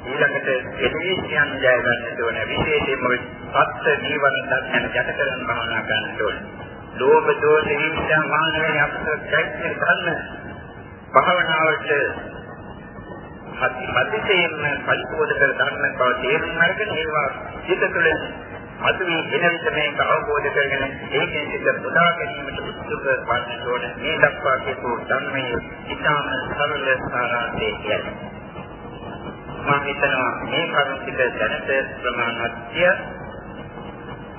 [SPEAKER 1] ඊළඟට එදේශයන් ජය ගන්නට ඕන විශේෂයෙන්ම සත්‍ය ජීවන ධර්මයන් යට කරන භාවනා ගන්නට ඕන. ලෝභ දෝෂ හිංසා මාන වේ අපසත් චෛත්‍ය ධර්ම භාවනාවට හදිසියෙන්ම පරිපෝධ කර ධර්ම බව තේරුම් අරගෙන ඒවා සිත තුළ අතුමි එන විට මේක අවබෝධ කරගෙන ඒකෙන් සිත පුදා ගැනීමට උත්සුක වන්න ඕන. මේ දක්වා කියපු ධර්මයේ ඉතාම සරල සාරාංශය කියන්නේ. මම හිතනවා මේ කරුණ ටික දැනට ප්‍රමාණවත්ය.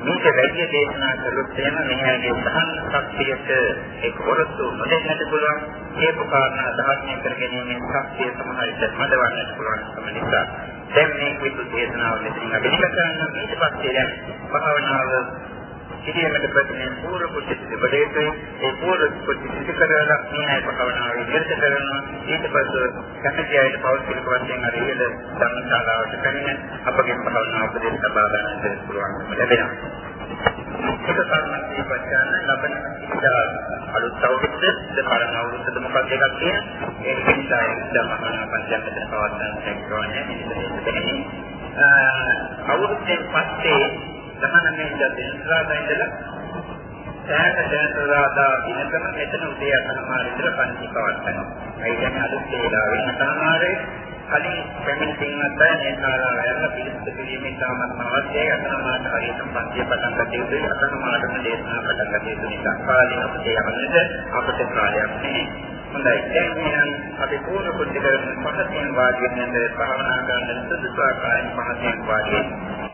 [SPEAKER 1] මේක වැඩි දේශනා කළොත් එහෙම මෙයාගේ සහන ශක්තියට ඒක වරතු නොදෙන්නට පුළුවන්. ඒක කාරණා ධාර්මණය කර ගැනීමෙන් ශක්තිය සමහරවිට මදවන්නට පුළුවන් නිසා දැන් මේ විදු දේශනාව මෙතන අගනික කරන්න ඊට පස්සේ දැන් භාවනාව සිටීමට ප්‍රතිනේ පූර්ව කුච්ච තිබෙන්නේ ඒ පූර්ව කුච්ච සිට කරලා මේ භාවනාවේ නිරත කරනවා. ඊට පස්සේ කැමැති අයට පෞද්ගලික වශයෙන් අර ඉහළ ධර්මශාලාවට පැමිණ අපගේ භාවනා උපදෙස් ලබා ගන්නට පුළුවන්කම ලැබෙනවා. ඒක සම්මතී පච්චාන ලබන ඉදා අලුත් අවුරුද්ද දෙපාරම අවුරුද්දද මොකක්ද එකක් කියන ඒ නිසා ඉදා මහා පංචකතන පවත්වන්න හැකියාවක් අවුරුද්දෙන් පස්සේ දහනමේ ඉඳලා දෙන්සාදා ඉඳලා සෑම දෙන්සාදා දිනකම මෙතන උදේ අතමාර ඉඳලා පන්ති පවත්වනවා. ඒ කියන්නේ අලුත් වේලාවෙන් අතමාරේ කලින් පැමිණ පින්වත් අය මේ ශාලාව ඇරලා පිළිස්සු කිරීමේ තාමත් අවශ්‍යයි. අතනමාට හරියට පන්තිය පටන් ගත යුතුයි. අතනමාටම දේශනා පටන් ගත යුතු නිසා කාලෙ අපේ යවන්නට අපට කාලයක් නැහැ. හොඳයි. දැන් මම අපි පූර්ණ කුද්ධ කරන පහතෙන් වාඩි වෙනද භාවනා කරන සුදුසු ආකාරයෙන් පහතෙන් වාඩි වෙනවා.